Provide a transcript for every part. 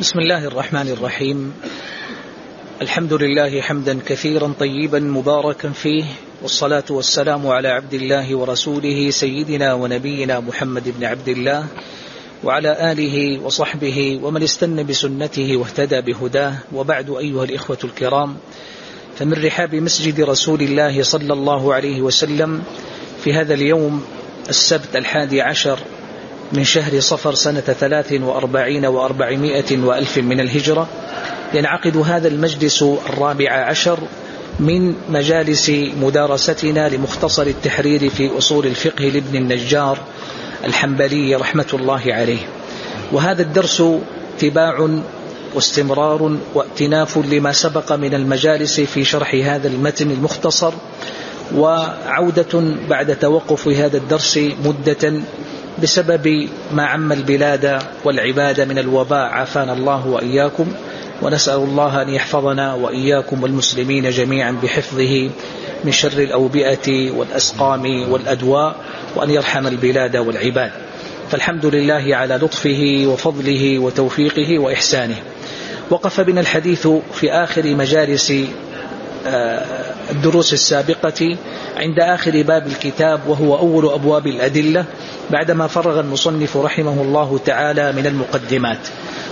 بسم الله الرحمن الرحيم. الحمد لله حمدا كثيرا طيبا مباركا فيه والصلاة والسلام على عبد الله ورسوله سيدنا ونبينا محمد بن عبد الله وعلى آله وصحبه ومن استنى بسنته واهتدى بهداه. وبعد أيها الإخوة الكرام فمن رحاب مسجد رسول الله صلى الله عليه وسلم في هذا اليوم السبت الحادي عشر من شهر صفر سنة ثلاث وأربعين وأربعمائة وألف من الهجرة ينعقد هذا المجلس الرابع عشر من مجالس مدارستنا لمختصر التحرير في أصول الفقه لابن النجار الحنبلي رحمة الله عليه. وهذا الدرس تباع واستمرار وائتناف لما سبق من المجالس في شرح هذا المتن المختصر وعودة بعد توقف هذا الدرس مدة بسبب ما عم البلاد والعباد من الوباء عافانا الله وإياكم ونسأل الله أن يحفظنا وإياكم والمسلمين جميعا بحفظه من شر الأوبئة والأسقام والأدواء وأن يرحم البلاد والعباد. فالحمد لله على لطفه وفضله وتوفيقه وإحسانه. وقف بنا الحديث في آخر مجالس الدروس السابقة عند آخر باب الكتاب وهو أول أبواب الأدلة بعدما فرغ المصنف رحمه الله تعالى من المقدمات.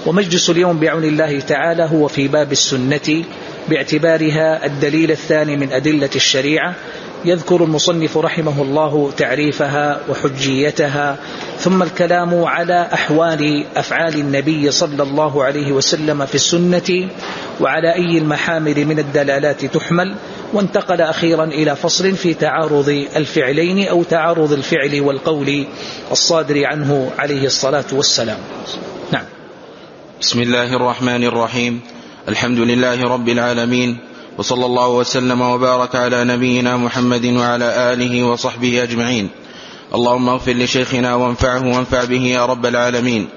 ومجلس اليوم بعون الله تعالى هو في باب السنة باعتبارها الدليل الثاني من أدلة الشريعة. يذكر المصنف رحمه الله تعريفها وحجيتها ثم الكلام على أحوال أفعال النبي صلى الله عليه وسلم في السنة وعلى أي المحامل من الدلالات تحمل. وانتقل أخيرا إلى فصل في تعارض الفعلين أو تعارض الفعل والقول الصادر عنه عليه الصلاة والسلام. نعم. بسم الله الرحمن الرحيم. الحمد لله رب العالمين وصلى الله وسلم وبارك على نبينا محمد وعلى آله وصحبه أجمعين. اللهم اغفر لشيخنا وانفعه وانفع به يا رب العالمين.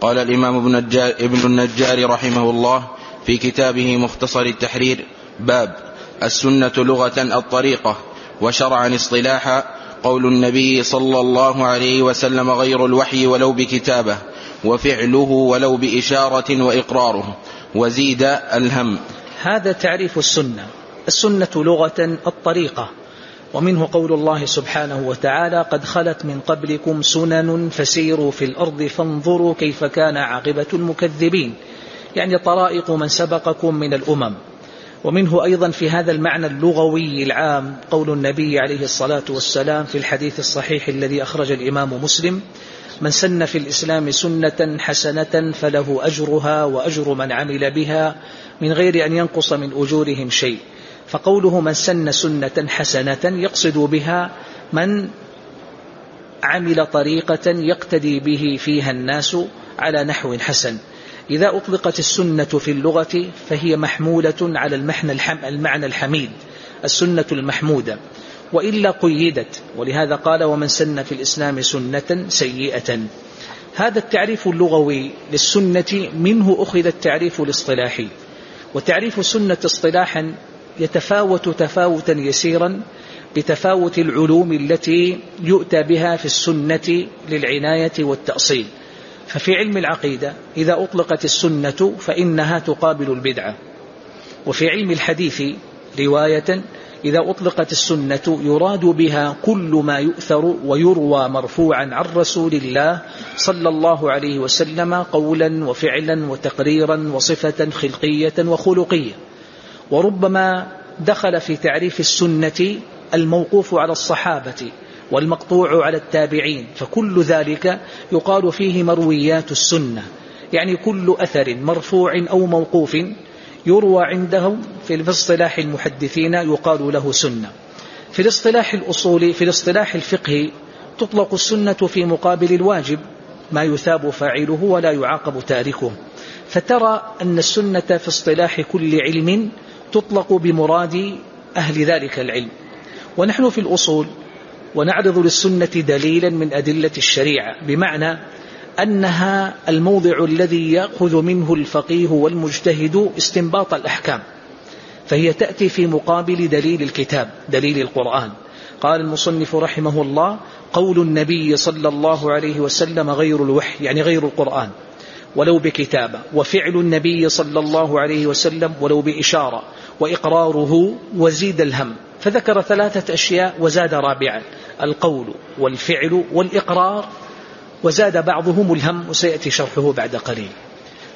قال الإمام ابن النجار, ابن النجار رحمه الله في كتابه مختصر التحرير باب السنة لغة الطريقة وشرعا اصطلاحا قول النبي صلى الله عليه وسلم غير الوحي ولو بكتابة وفعله ولو بإشارة وإقراره. وزيد الهم. هذا تعريف السنة. السنة لغة الطريقة. ومنه قول الله سبحانه وتعالى قد خلت من قبلكم سنن فسيروا في الأرض فانظروا كيف كان عاقبة المكذبين. يعني طرائق من سبقكم من الأمم. ومنه أيضا في هذا المعنى اللغوي العام قول النبي عليه الصلاة والسلام في الحديث الصحيح الذي أخرج الإمام مسلم من سن في الإسلام سنة حسنة فله أجرها وأجر من عمل بها من غير أن ينقص من أجورهم شيء. فقوله من سن سنة حسنة يقصد بها من عمل طريقة يقتدي به فيها الناس على نحو حسن. إذا أطلقت السنة في اللغة فهي محمولة على المعنى الحميد السنة المحمودة. وإلا قيدت ولهذا قال ومن سن في الإسلام سنة سيئة. هذا التعريف اللغوي للسنة منه أخذ التعريف الاصطلاحي. وتعريف السنة اصطلاحا يتفاوت تفاوتا يسيرا بتفاوت العلوم التي يؤتى بها في السنة للعناية والتأصيل. ففي علم العقيدة إذا أطلقت السنة فإنها تقابل البدعة. وفي علم الحديث رواية إذا أطلقت السنة يراد بها كل ما يؤثر ويروى مرفوعا عن رسول الله صلى الله عليه وسلم قولا وفعلا وتقريرا وصفة خلقية وخلقية. وربما دخل في تعريف السنة الموقوف على الصحابة والمقطوع على التابعين فكل ذلك يقال فيه مرويات السنة. يعني كل أثر مرفوع أو موقوف يروى عندهم في اصطلاح المحدثين يقال له سنة. في الاصطلاح الأصولي في الاصطلاح الفقهي تطلق السنة في مقابل الواجب ما يثاب فاعله ولا يعاقب تاركه. فترى أن السنة في اصطلاح كل علم تطلق بمراد أهل ذلك العلم. ونحن في الأصول ونعرض للسنة دليلا من أدلة الشريعة بمعنى أنها الموضع الذي يأخذ منه الفقيه والمجتهد استنباط الأحكام فهي تأتي في مقابل دليل الكتاب دليل القرآن. قال المصنف رحمه الله قول النبي صلى الله عليه وسلم غير الوحي يعني غير القرآن ولو بكتابة وفعل النبي صلى الله عليه وسلم ولو بإشارة وإقراره وزيد الهم. فذكر ثلاثة أشياء وزاد رابعا القول والفعل والإقرار وزاد بعضهم الهم وسيأتي شرحه بعد قليل.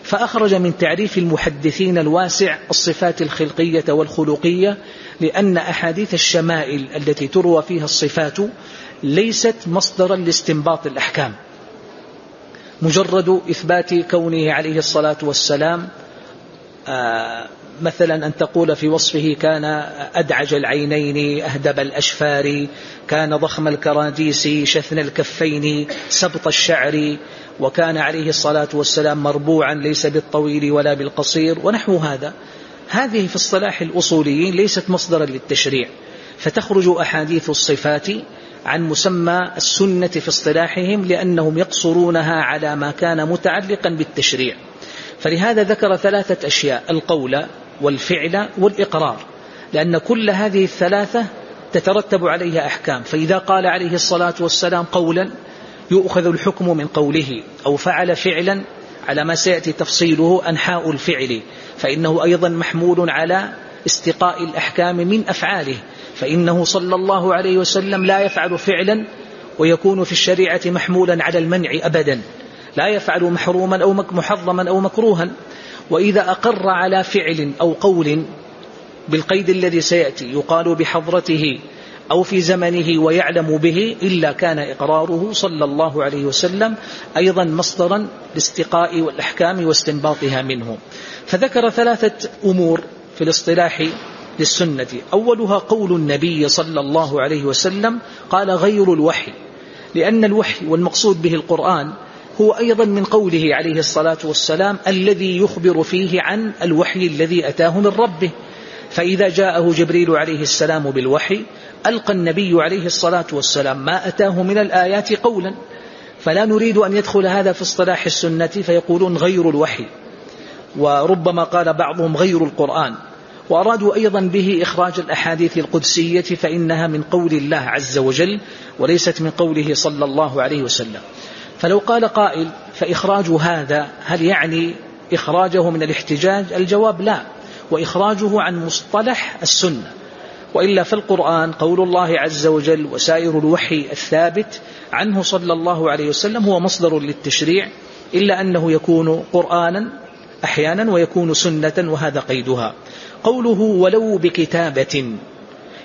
فأخرج من تعريف المحدثين الواسع الصفات الخلقية والخلقية لأن أحاديث الشمائل التي تروى فيها الصفات ليست مصدرا لاستنباط الأحكام. مجرد إثبات كونه عليه الصلاة والسلام آه، مثلا أن تقول في وصفه كان أدعج العينين أهدب الأشفار كان ضخم الكراديس شثن الكفين سبط الشعر وكان عليه الصلاة والسلام مربوعا ليس بالطويل ولا بالقصير ونحو هذا. هذه في اصطلاح الأصوليين ليست مصدرا للتشريع. فتخرج أحاديث الصفات عن مسمى السنة في اصطلاحهم لأنهم يقصرونها على ما كان متعلقا بالتشريع. فلهذا ذكر ثلاثة أشياء. القول والفعل والإقرار لأن كل هذه الثلاثة تترتب عليها أحكام. فإذا قال عليه الصلاة والسلام قولا يؤخذ الحكم من قوله أو فعل فعلا على ما سيأتي تفصيله أنحاء الفعل فإنه أيضا محمول على استقاء الأحكام من أفعاله. فإنه صلى الله عليه وسلم لا يفعل فعلا ويكون في الشريعة محمولا على المنع أبدا. لا يفعل محروما أو محرما أو مكروها. وإذا أقر على فعل أو قول بالقيد الذي سيأتي يقال بحضرته أو في زمنه ويعلم به إلا كان إقراره صلى الله عليه وسلم أيضا مصدرا لاستقاء والأحكام واستنباطها منه. فذكر ثلاثة أمور في الاصطلاح للسنة. أولها قول النبي صلى الله عليه وسلم قال غير الوحي لأن الوحي والمقصود به القرآن هو أيضا من قوله عليه الصلاة والسلام الذي يخبر فيه عن الوحي الذي أتاه من ربه. فإذا جاءه جبريل عليه السلام بالوحي ألقى النبي عليه الصلاة والسلام ما أتاه من الآيات قولا. فلا نريد أن يدخل هذا في اصطلاح السنة فيقولون غير الوحي. وربما قال بعضهم غير القرآن. وأرادوا أيضا به إخراج الأحاديث القدسية فإنها من قول الله عز وجل وليست من قوله صلى الله عليه وسلم. فلو قال قائل فإخراج هذا هل يعني إخراجه من الاحتجاج؟ الجواب لا وإخراجه عن مصطلح السنة. وإلا فالقرآن قول الله عز وجل وسائر الوحي الثابت عنه صلى الله عليه وسلم هو مصدر للتشريع إلا أنه يكون قرآنا أحيانا ويكون سنة وهذا قيدها. قوله ولو بكتابة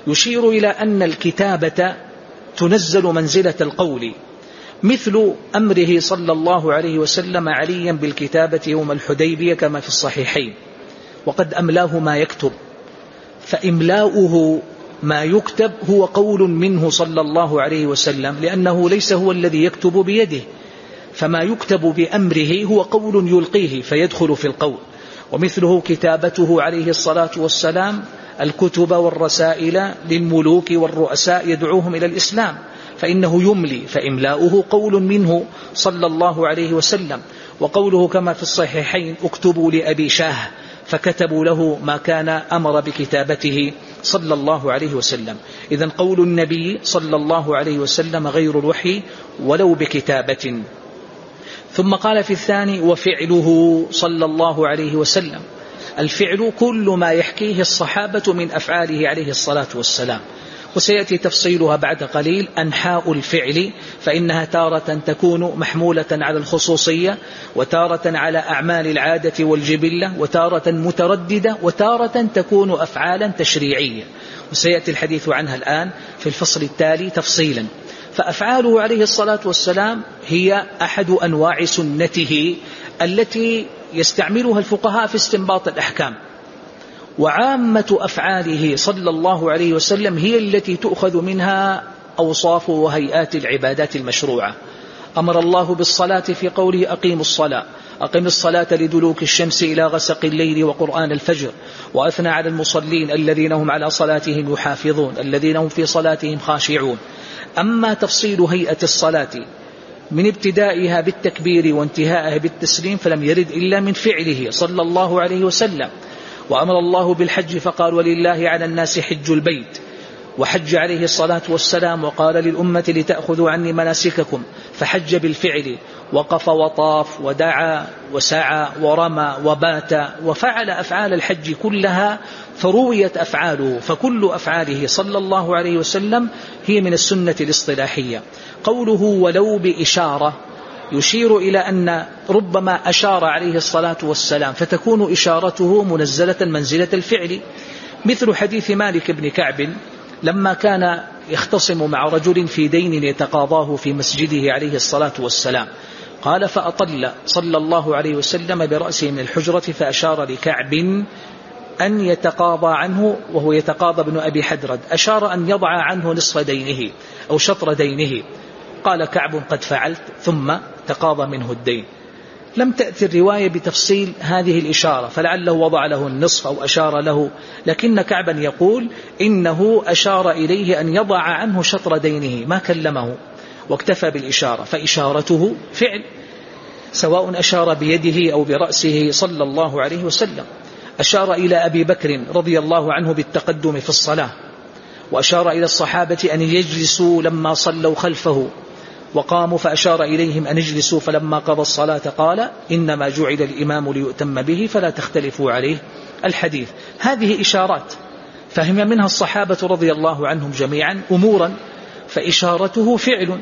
يشير إلى أن الكتابة تنزل منزلة القول. مثل أمره صلى الله عليه وسلم عليا بالكتابة يوم الحديبية كما في الصحيحين. وقد أملاه ما يكتب. فإملاؤه ما يكتب هو قول منه صلى الله عليه وسلم لأنه ليس هو الذي يكتب بيده. فما يكتب بأمره هو قول يلقيه فيدخل في القول. ومثله كتابته عليه الصلاة والسلام الكتب والرسائل للملوك والرؤساء يدعوهم إلى الإسلام. فإنه يملي فإملاؤه قول منه صلى الله عليه وسلم. وقوله كما في الصحيحين اكتبوا لأبي شاه فكتبوا له ما كان أمر بكتابته صلى الله عليه وسلم. إذا قول النبي صلى الله عليه وسلم غير الوحي ولو بكتابة. ثم قال في الثاني وفعله صلى الله عليه وسلم. الفعل كل ما يحكيه الصحابة من أفعاله عليه الصلاة والسلام. وسيأتي تفصيلها بعد قليل. أنحاء الفعل فإنها تارة تكون محمولة على الخصوصية وتارة على أعمال العادة والجبلة وتارة مترددة وتارة تكون أفعالا تشريعية. وسيأتي الحديث عنها الآن في الفصل التالي تفصيلا. فأفعاله عليه الصلاة والسلام هي أحد أنواع سنته التي يستعملها الفقهاء في استنباط الأحكام. وعامة أفعاله صلى الله عليه وسلم هي التي تؤخذ منها أوصاف وهيئات العبادات المشروعة. أمر الله بالصلاة في قوله أقيموا الصلاة. أقم الصلاة لدلوك الشمس إلى غسق الليل وقرآن الفجر. وأثنى على المصلين الذين هم على صلاتهم يحافظون الذين هم في صلاتهم خاشعون. أما تفصيل هيئة الصلاة من ابتدائها بالتكبير وانتهائها بالتسليم فلم يرد إلا من فعله صلى الله عليه وسلم. وأمر الله بالحج فقال ولله على الناس حج البيت. وحج عليه الصلاة والسلام وقال للأمة لتأخذوا عني مناسككم. فحج بالفعل. وقف وطاف ودعا وسعى ورمى وبات وفعل أفعال الحج كلها فرويت أفعاله. فكل أفعاله صلى الله عليه وسلم هي من السنة الاصطلاحية. قوله ولو بإشارة يشير إلى أن ربما أشار عليه الصلاة والسلام فتكون إشارته منزلة منزلة الفعل. مثل حديث مالك بن كعب لما كان يختصم مع رجل في دين يتقاضاه في مسجده عليه الصلاة والسلام قال فأطل صلى الله عليه وسلم برأسه من الحجرة فأشار لكعب أن يتقاضى عنه وهو يتقاضى ابن أبي حدرد. أشار أن يضع عنه نصف دينه أو شطر دينه. قال كعب قد فعلت. ثم تقاضى منه الدين. لم تأتي الرواية بتفصيل هذه الإشارة فلعله وضع له النصف أو أشار له لكن كعبا يقول إنه أشار إليه أن يضع عنه شطر دينه ما كلمه واكتفى بالإشارة فإشارته فعل سواء أشار بيده أو برأسه صلى الله عليه وسلم. أشار إلى أبي بكر رضي الله عنه بالتقدم في الصلاة وأشار إلى الصحابة أن يجلسوا لما صلوا خلفه. وقاموا فأشار إليهم أن اجلسوا فلما قضى الصلاة قال إنما جعل الإمام ليؤتم به فلا تختلفوا عليه. الحديث. هذه إشارات. فهم منها الصحابة رضي الله عنهم جميعا أمورا فإشارته فعل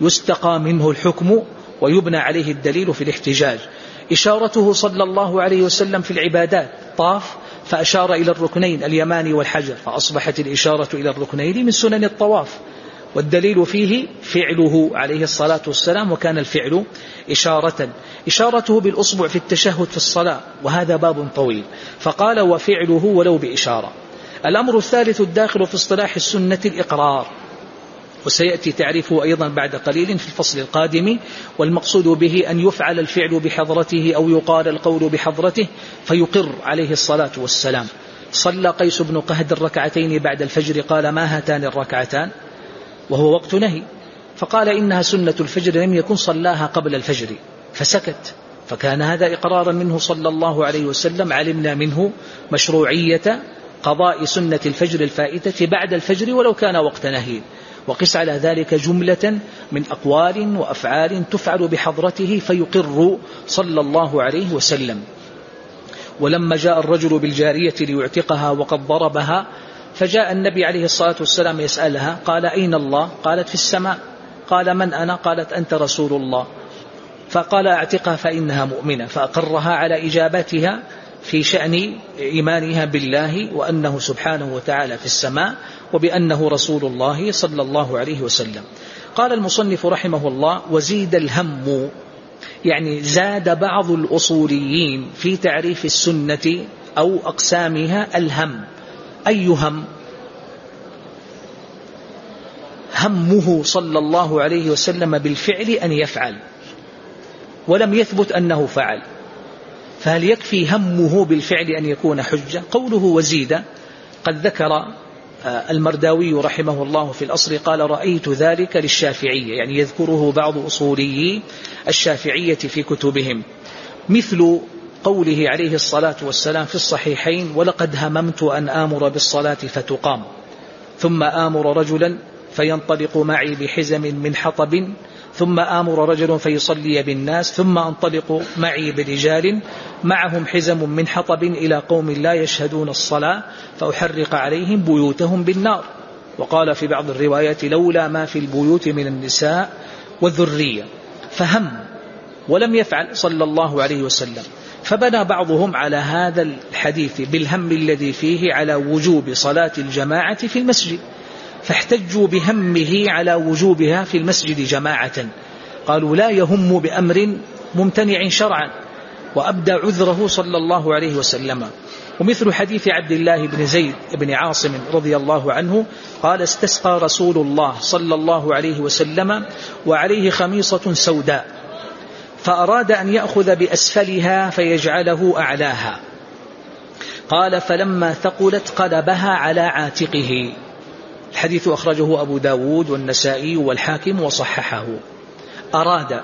يستقى منه الحكم ويبنى عليه الدليل في الاحتجاج. إشارته صلى الله عليه وسلم في العبادات. طاف فأشار إلى الركنين اليماني والحجر. فأصبحت الإشارة إلى الركنين من سنن الطواف. والدليل فيه فعله عليه الصلاة والسلام وكان الفعل إشارة إشارته بالأصبع في التشهد في الصلاة وهذا باب طويل. فقال وفعله ولو بإشارة. الأمر الثالث الداخل في اصطلاح السنة الإقرار. وسيأتي تعريفه أيضا بعد قليل في الفصل القادم والمقصود به أن يفعل الفعل بحضرته أو يقال القول بحضرته فيقر عليه الصلاة والسلام. صلى قيس بن قهد الركعتين بعد الفجر قال ما هاتان الركعتان؟ وهو وقت نهي. فقال إنها سنة الفجر لم يكن صلاها قبل الفجر. فسكت. فكان هذا إقرارا منه صلى الله عليه وسلم. علمنا منه مشروعية قضاء سنة الفجر الفائتة بعد الفجر ولو كان وقت نهي. وقس على ذلك جملة من أقوال وأفعال تفعل بحضرته فيقر صلى الله عليه وسلم. ولما جاء الرجل بالجارية ليعتقها وقد ضربها فجاء النبي عليه الصلاة والسلام يسألها قال أين الله؟ قالت في السماء. قال من أنا؟ قالت أنت رسول الله. فقال أعتقها فإنها مؤمنة فأقرها على إجابتها في شأن إيمانها بالله وأنه سبحانه وتعالى في السماء وبأنه رسول الله صلى الله عليه وسلم. قال المصنف رحمه الله وزيد الهم يعني زاد بعض الأصوليين في تعريف السنة أو أقسامها الهم. أي هم؟ همه صلى الله عليه وسلم بالفعل أن يفعل ولم يثبت أنه فعل. فهل يكفي همه بالفعل أن يكون حجة؟ قوله وزيد قد ذكر آه، المرداوي رحمه الله في الأصل قال رأيت ذلك للشافعية يعني يذكره بعض أصولي الشافعية في كتبهم. مثل قوله عليه الصلاة والسلام في الصحيحين ولقد هممت أن آمر بالصلاة فتقام. ثم آمر رجلا فينطلق معي بحزم من حطب ثم آمر رجل فيصلي بالناس ثم أنطلق معي برجال معهم حزم من حطب إلى قوم لا يشهدون الصلاة فأحرق عليهم بيوتهم بالنار. وقال في بعض الروايات لولا ما في البيوت من النساء والذرية فهم ولم يفعل صلى الله عليه وسلم. فبنى بعضهم على هذا الحديث بالهم الذي فيه على وجوب صلاة الجماعة في المسجد فاحتجوا بهمه على وجوبها في المسجد جماعة. قالوا لا يهم بأمر ممتنع شرعا وأبدى عذره صلى الله عليه وسلم. ومثل حديث عبد الله بن زيد بن عاصم رضي الله عنه قال استسقى رسول الله صلى الله عليه وسلم وعليه خميصة سوداء. فأراد أن يأخذ بأسفلها فيجعله أعلاها. قال فلما ثقلت قلبها على عاتقه. الحديث أخرجه أبو داود والنسائي والحاكم وصححه. أراد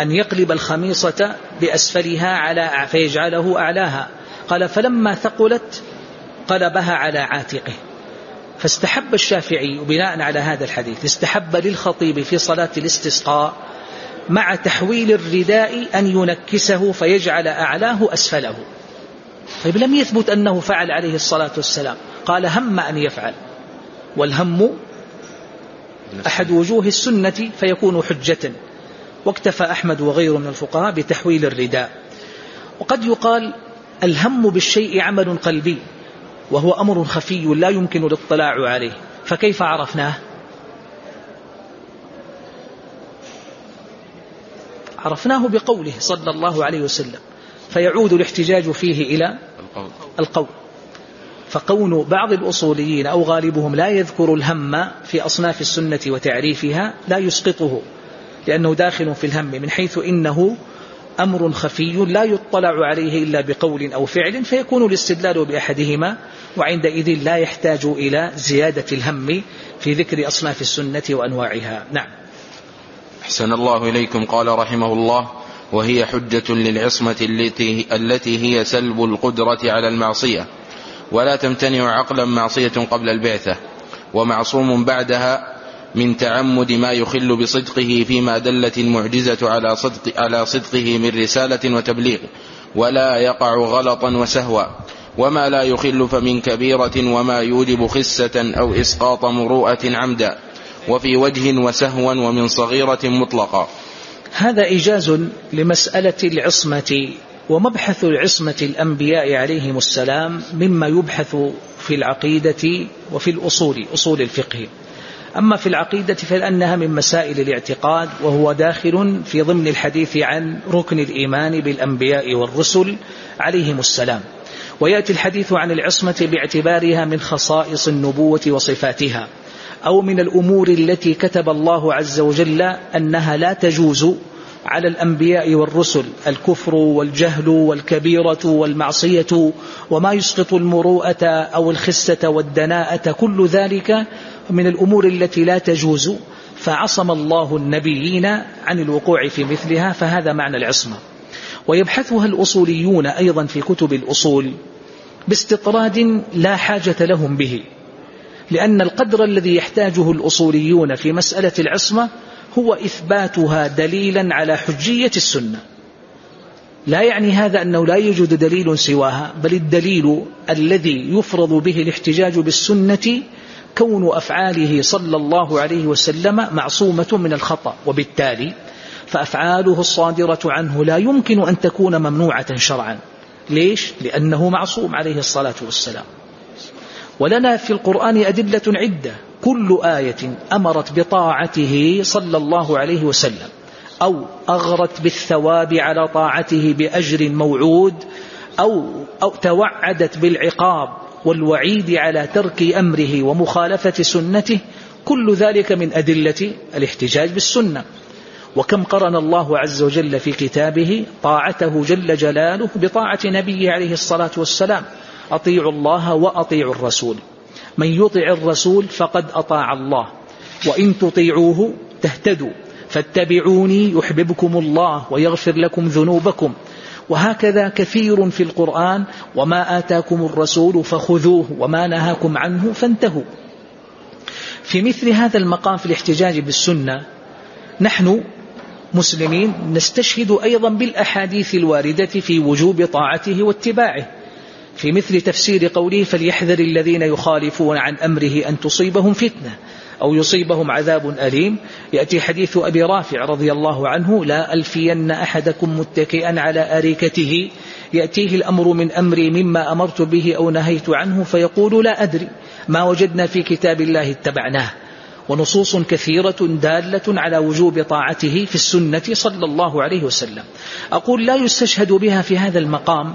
أن يقلب الخميصة بأسفلها على فيجعله أعلاها. قال فلما ثقلت قلبها على عاتقه. فاستحب الشافعي بناء على هذا الحديث استحب للخطيب في صلاة الاستسقاء مع تحويل الرداء أن ينكسه فيجعل أعلاه أسفله. طيب لم يثبت أنه فعل عليه الصلاة والسلام. قال هم أن يفعل. والهم أحد وجوه السنة فيكون حجة. واكتفى أحمد وغيره من الفقهاء بتحويل الرداء. وقد يقال الهم بالشيء عمل قلبي وهو أمر خفي لا يمكن الاطلاع عليه. فكيف عرفناه؟ عرفناه بقوله صلى الله عليه وسلم فيعود الاحتجاج فيه إلى القول. فكون بعض الأصوليين أو غالبهم لا يذكر الهم في أصناف السنة وتعريفها لا يسقطه لأنه داخل في الهم من حيث إنه أمر خفي لا يطلع عليه إلا بقول أو فعل فيكون الاستدلال بأحدهما وعندئذ لا يحتاج إلى زيادة الهم في ذكر أصناف السنة وأنواعها. نعم. أحسن الله إليكم. قال رحمه الله وهي حجة للعصمة التي, هي سلب القدرة على المعصية. ولا تمتنع عقلا معصية قبل البعثة. ومعصوم بعدها من تعمد ما يخل بصدقه فيما دلت المعجزة على صدق على صدقه من رسالة وتبليغ. ولا يقع غلطا وسهوا. وما لا يخل فمن كبيرة وما يوجب خسة أو إسقاط مروءة عمدا. وفي وجه وسهوا ومن صغيرة مطلقا هذا إيجاز لمسألة العصمة ومبحث العصمة الأنبياء عليهم السلام مما يبحث في العقيدة وفي الأصول أصول الفقه. أما في العقيدة فلأنها من مسائل الاعتقاد وهو داخل في ضمن الحديث عن ركن الإيمان بالأنبياء والرسل عليهم السلام. ويأتي الحديث عن العصمة باعتبارها من خصائص النبوة وصفاتها. أو من الأمور التي كتب الله عز وجل أنها لا تجوز على الأنبياء والرسل الكفر والجهل والكبيرة والمعصية وما يسقط المروءة أو الخسة والدناءة كل ذلك من الأمور التي لا تجوز. فعصم الله النبيين عن الوقوع في مثلها فهذا معنى العصمة. ويبحثها الأصوليون أيضا في كتب الأصول باستطراد لا حاجة لهم به. لأن القدر الذي يحتاجه الأصوليون في مسألة العصمة هو إثباتها دليلا على حجية السنة. لا يعني هذا أنه لا يوجد دليل سواها بل الدليل الذي يفرض به الاحتجاج بالسنة كون أفعاله صلى الله عليه وسلم معصومة من الخطأ. وبالتالي فأفعاله الصادرة عنه لا يمكن أن تكون ممنوعة شرعا. ليش؟ لأنه معصوم عليه الصلاة والسلام. ولنا في القرآن أدلة عدة. كل آية أمرت بطاعته صلى الله عليه وسلم أو أغرت بالثواب على طاعته بأجر موعود أو, أو توعدت بالعقاب والوعيد على ترك أمره ومخالفة سنته. كل ذلك من أدلة الاحتجاج بالسنة. وكم قرن الله عز وجل في كتابه طاعته جل جلاله بطاعة نبيه عليه الصلاة والسلام. أطيعوا الله وأطيعوا الرسول. من يطع الرسول فقد أطاع الله. وإن تطيعوه تهتدوا. فاتبعوني يحببكم الله ويغفر لكم ذنوبكم. وهكذا كثير في القرآن. وما آتاكم الرسول فخذوه وما نهاكم عنه فانتهوا. في مثل هذا المقام في الاحتجاج بالسنة نحن مسلمين نستشهد أيضا بالأحاديث الواردة في وجوب طاعته واتباعه. في مثل تفسير قوله فليحذر الذين يخالفون عن أمره أن تصيبهم فتنة أو يصيبهم عذاب أليم. يأتي حديث أبي رافع رضي الله عنه لا ألفين أحدكم متكئا على أريكته. يأتيه الأمر من أمري مما أمرت به أو نهيت عنه فيقول لا أدري ما وجدنا في كتاب الله اتبعناه. ونصوص كثيرة دالة على وجوب طاعته في السنة صلى الله عليه وسلم. أقول لا يستشهد بها في هذا المقام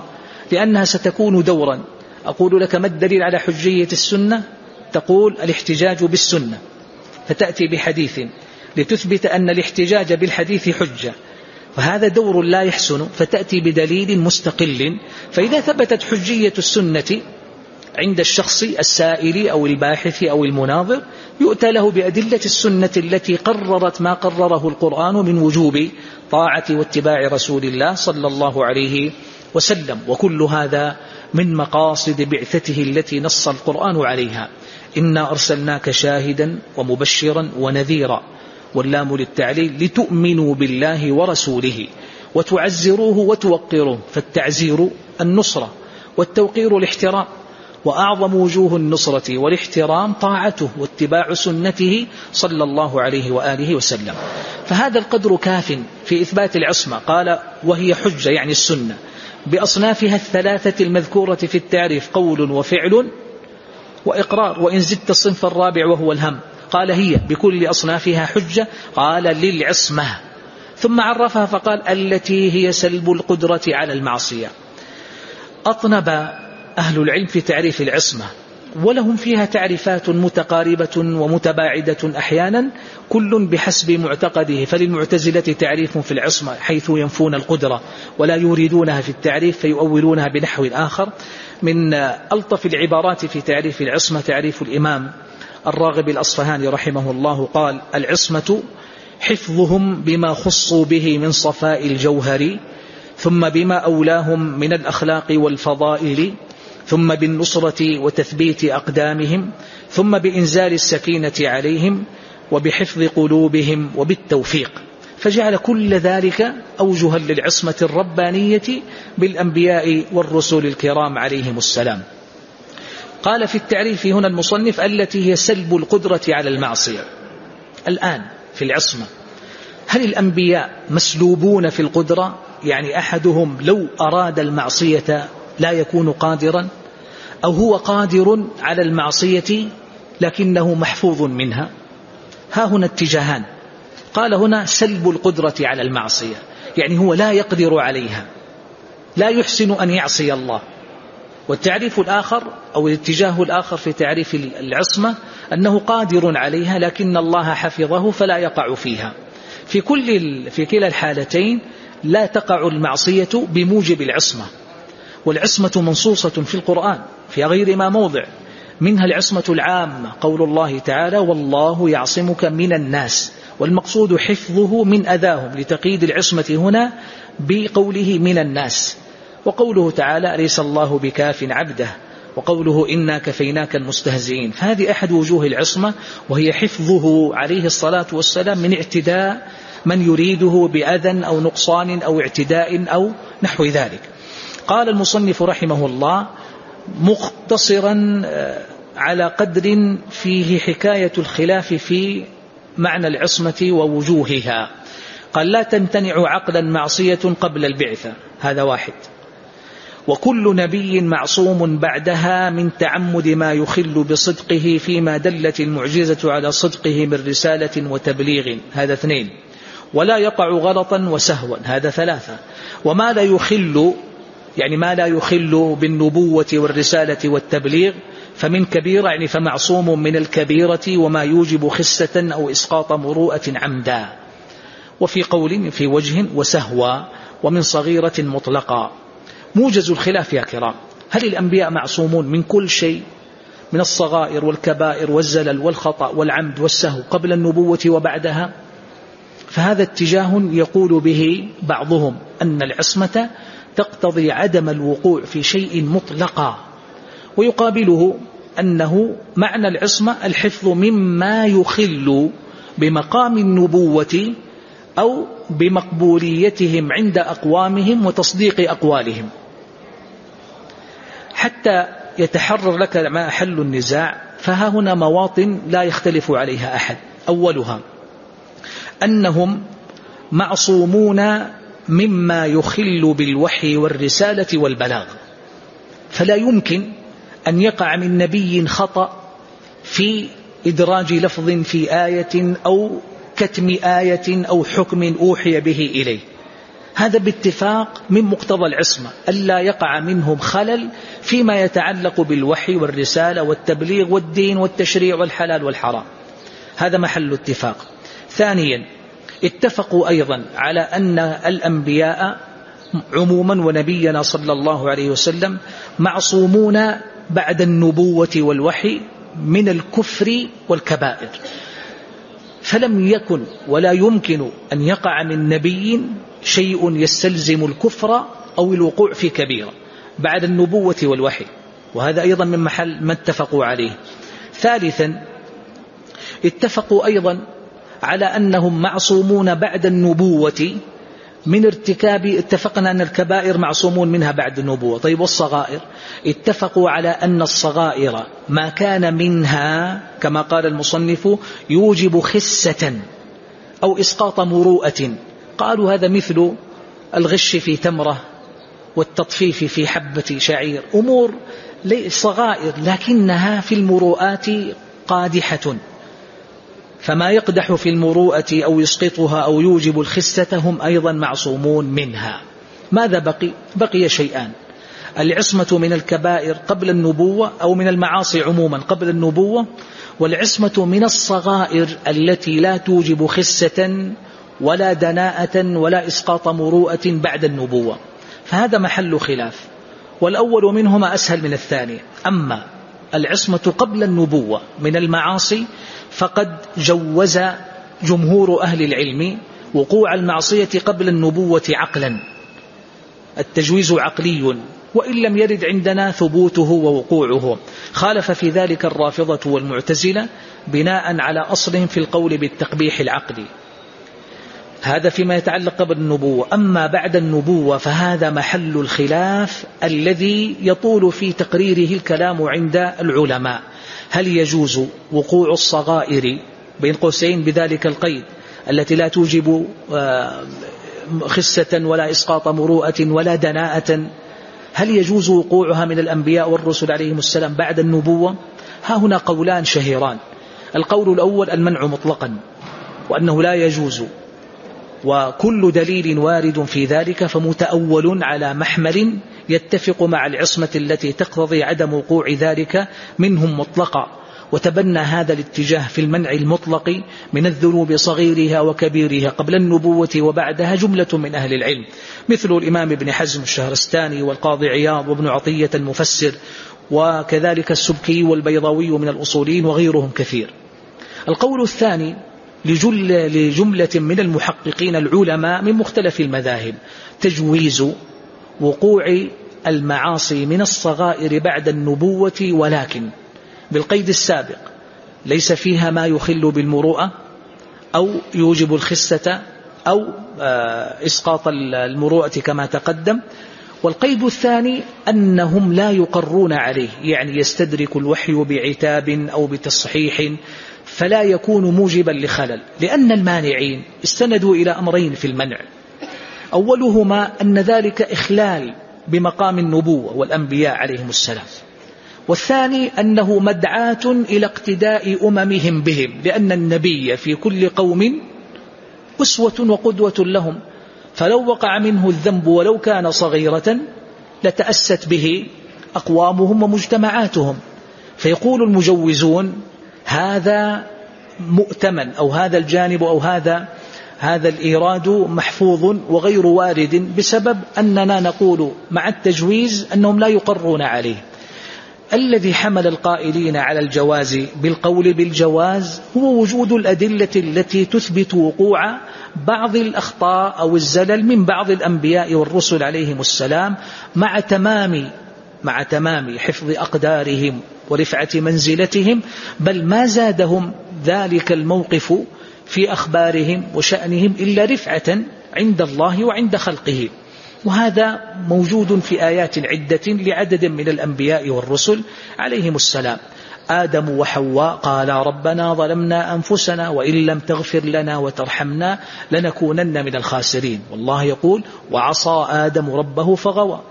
لأنها ستكون دورا. أقول لك ما الدليل على حجية السنة؟ تقول الاحتجاج بالسنة. فتأتي بحديث لتثبت أن الاحتجاج بالحديث حجة. فهذا دور لا يحسن فتأتي بدليل مستقل. فإذا ثبتت حجية السنة عند الشخص السائل أو الباحث أو المناظر يؤتى له بأدلة السنة التي قررت ما قرره القرآن من وجوب طاعة واتباع رسول الله صلى الله عليه وسلم وكل هذا من مقاصد بعثته التي نص القرآن عليها. إنا أرسلناك شاهدا ومبشرا ونذيرا واللام للتعليل لتؤمنوا بالله ورسوله وتعزروه وتوقروه فالتعزير النصرة والتوقير الاحترام وأعظم وجوه النصرة والاحترام طاعته واتباع سنته صلى الله عليه وآله وسلم. فهذا القدر كاف في إثبات العصمة. قال وهي حجة يعني السنة. بأصنافها الثلاثة المذكورة في التعريف قول وفعل وإقرار وإن زدت الصنف الرابع وهو الهم. قال هي بكل أصنافها حجة قال للعصمة. ثم عرفها فقال التي هي سلب القدرة على المعصية. أطنب أهل العلم في تعريف العصمة. ولهم فيها تعريفات متقاربة ومتباعدة أحيانا كل بحسب معتقده. فللمعتزلة تعريف في العصمة حيث ينفون القدرة ولا يريدونها في التعريف فيؤولونها بنحو آخر. من ألطف العبارات في تعريف العصمة تعريف الإمام الراغب الأصفهاني رحمه الله قال العصمة حفظهم بما خصوا به من صفاء الجوهر ثم بما أولاهم من الأخلاق والفضائل ثم بالنصرة وتثبيت أقدامهم ثم بإنزال السكينة عليهم وبحفظ قلوبهم وبالتوفيق. فجعل كل ذلك أوجها للعصمة الربانية بالأنبياء والرسول الكرام عليهم السلام. قال في التعريف هنا المصنف التي هي سلب القدرة على المعصية. الآن في العصمة هل الأنبياء مسلوبون في القدرة؟ يعني أحدهم لو أراد المعصية لا يكون قادرا؟ أو هو قادر على المعصية لكنه محفوظ منها. ها هنا اتجاهان. قال هنا سلب القدرة على المعصية. يعني هو لا يقدر عليها. لا يحسن أن يعصي الله. والتعريف الآخر أو الاتجاه الآخر في تعريف العصمة أنه قادر عليها لكن الله حفظه فلا يقع فيها. في كل في كلا الحالتين لا تقع المعصية بموجب العصمة. والعصمة منصوصة في القرآن. في غير ما موضع. منها العصمة العامة قول الله تعالى والله يعصمك من الناس والمقصود حفظه من أذاهم لتقييد العصمة هنا بقوله من الناس وقوله تعالى أليس الله بكاف عبده وقوله إنا كفيناك المستهزئين فهذه أحد وجوه العصمة وهي حفظه عليه الصلاة والسلام من اعتداء من يريده بأذى أو نقصان أو اعتداء أو نحو ذلك. قال المصنف رحمه الله مقتصرا آه، على قدر فيه حكاية الخلاف في معنى العصمة ووجوهها. قال لا تمتنع عقلا معصية قبل البعثة. هذا واحد. وكل نبي معصوم بعدها من تعمد ما يخل بصدقه فيما دلت المعجزة على صدقه من رسالة وتبليغ. هذا اثنين. ولا يقع غلطا وسهوا. هذا ثلاثة. وما لا يخل يعني ما لا يخل بالنبوة والرسالة والتبليغ فمن كبيرة يعني فمعصوم من الكبيرة وما يوجب خسة أو إسقاط مروءة عمدا. وفي قول في وجه وسهوى ومن صغيرة مطلقا موجز الخلاف يا كرام. هل الأنبياء معصومون من كل شيء؟ من الصغائر والكبائر والزلل والخطأ والعمد والسهو قبل النبوة وبعدها؟ فهذا اتجاه يقول به بعضهم أن العصمة تقتضي عدم الوقوع في شيء مطلقا. ويقابله أنه معنى العصمة الحفظ مما يخل بمقام النبوة أو بمقبوليتهم عند أقوامهم وتصديق أقوالهم. حتى يتحرر لك ما حل النزاع فها هنا مواطن لا يختلف عليها أحد. أولها أنهم معصومون مما يخل بالوحي والرسالة والبلاغ. فلا يمكن أن يقع من نبي خطأ في إدراج لفظ في آية أو كتم آية أو حكم أوحي به إليه. هذا باتفاق من مقتضى العصمة ألا يقع منهم خلل فيما يتعلق بالوحي والرسالة والتبليغ والدين والتشريع والحلال والحرام. هذا محل اتفاق. ثانيا اتفقوا أيضا على أن الأنبياء عموما ونبينا صلى الله عليه وسلم معصومون بعد النبوة والوحي من الكفر والكبائر. فلم يكن ولا يمكن أن يقع من نبي شيء يستلزم الكفر أو الوقوع في كبيرة بعد النبوة والوحي. وهذا أيضا من محل ما اتفقوا عليه. ثالثا اتفقوا أيضا على أنهم معصومون بعد النبوة من ارتكاب اتفقنا أن الكبائر معصومون منها بعد النبوة. طيب والصغائر؟ اتفقوا على أن الصغائر ما كان منها كما قال المصنف يوجب خسة أو إسقاط مروءة. قالوا هذا مثل الغش في تمرة والتطفيف في حبة شعير. أمور صغائر لكنها في المروءات قادحة. فما يقدح في المروءة أو يسقطها أو يوجب الخسة هم أيضا معصومون منها. ماذا بقي؟ بقي شيئان. العصمة من الكبائر قبل النبوة أو من المعاصي عموما قبل النبوة والعصمة من الصغائر التي لا توجب خسة ولا دناءة ولا إسقاط مروءة بعد النبوة. فهذا محل خلاف. والأول منهما أسهل من الثاني. أما العصمة قبل النبوة من المعاصي فقد جوز جمهور أهل العلم وقوع المعصية قبل النبوة عقلا. التجويز عقلي وإن لم يرد عندنا ثبوته ووقوعه. خالف في ذلك الرافضة والمعتزلة بناء على أصل في القول بالتقبيح العقلي. هذا فيما يتعلق قبل النبوة. أما بعد النبوة فهذا محل الخلاف الذي يطول في تقريره الكلام عند العلماء. هل يجوز وقوع الصغائر بين قوسين بذلك القيد التي لا توجب آه، خسة ولا إسقاط مروءة ولا دناءة؟ هل يجوز وقوعها من الأنبياء والرسل عليهم السلام بعد النبوة؟ ها هنا قولان شهيران. القول الأول المنع مطلقا وأنه لا يجوز وكل دليل وارد في ذلك فمتأول على محمل يتفق مع العصمة التي تقتضي عدم وقوع ذلك منهم مطلقا. وتبنى هذا الاتجاه في المنع المطلق من الذنوب صغيرها وكبيرها قبل النبوة وبعدها جملة من أهل العلم. مثل الإمام ابن حزم الشهرستاني والقاضي عياض وابن عطية المفسر وكذلك السبكي والبيضاوي من الأصولين وغيرهم كثير. القول الثاني لجل لجملة من المحققين العلماء من مختلف المذاهب تجويز وقوع المعاصي من الصغائر بعد النبوة ولكن بالقيد السابق ليس فيها ما يخل بالمروءة أو يوجب الخسة أو آه، إسقاط المروءة كما تقدم. والقيد الثاني أنهم لا يقرون عليه يعني يستدرك الوحي بعتاب أو بتصحيح فلا يكون موجبا لخلل لأن المانعين استندوا إلى أمرين في المنع. أولهما أن ذلك إخلال بمقام النبوة والأنبياء عليهم السلام. والثاني أنه مدعاة إلى اقتداء أممهم بهم لأن النبي في كل قوم أسوة وقدوة لهم. فلو وقع منه الذنب ولو كان صغيرة لتأست به أقوامهم ومجتمعاتهم. فيقول المجوزون هذا مؤتمن أو هذا الجانب أو هذا هذا الإيراد محفوظ وغير وارد بسبب أننا نقول مع التجويز أنهم لا يقرون عليه. الذي حمل القائلين على الجواز بالقول بالجواز هو وجود الأدلة التي تثبت وقوع بعض الأخطاء أو الزلل من بعض الأنبياء والرسل عليهم السلام مع تمام مع تمام حفظ أقدارهم ورفعة منزلتهم بل ما زادهم ذلك الموقف في أخبارهم وشأنهم إلا رفعة عند الله وعند خلقه. وهذا موجود في آيات عدة لعدد من الأنبياء والرسل عليهم السلام. آدم وحواء قالا ربنا ظلمنا أنفسنا وإن لم تغفر لنا وترحمنا لنكونن من الخاسرين. والله يقول وعصى آدم ربه فغوى.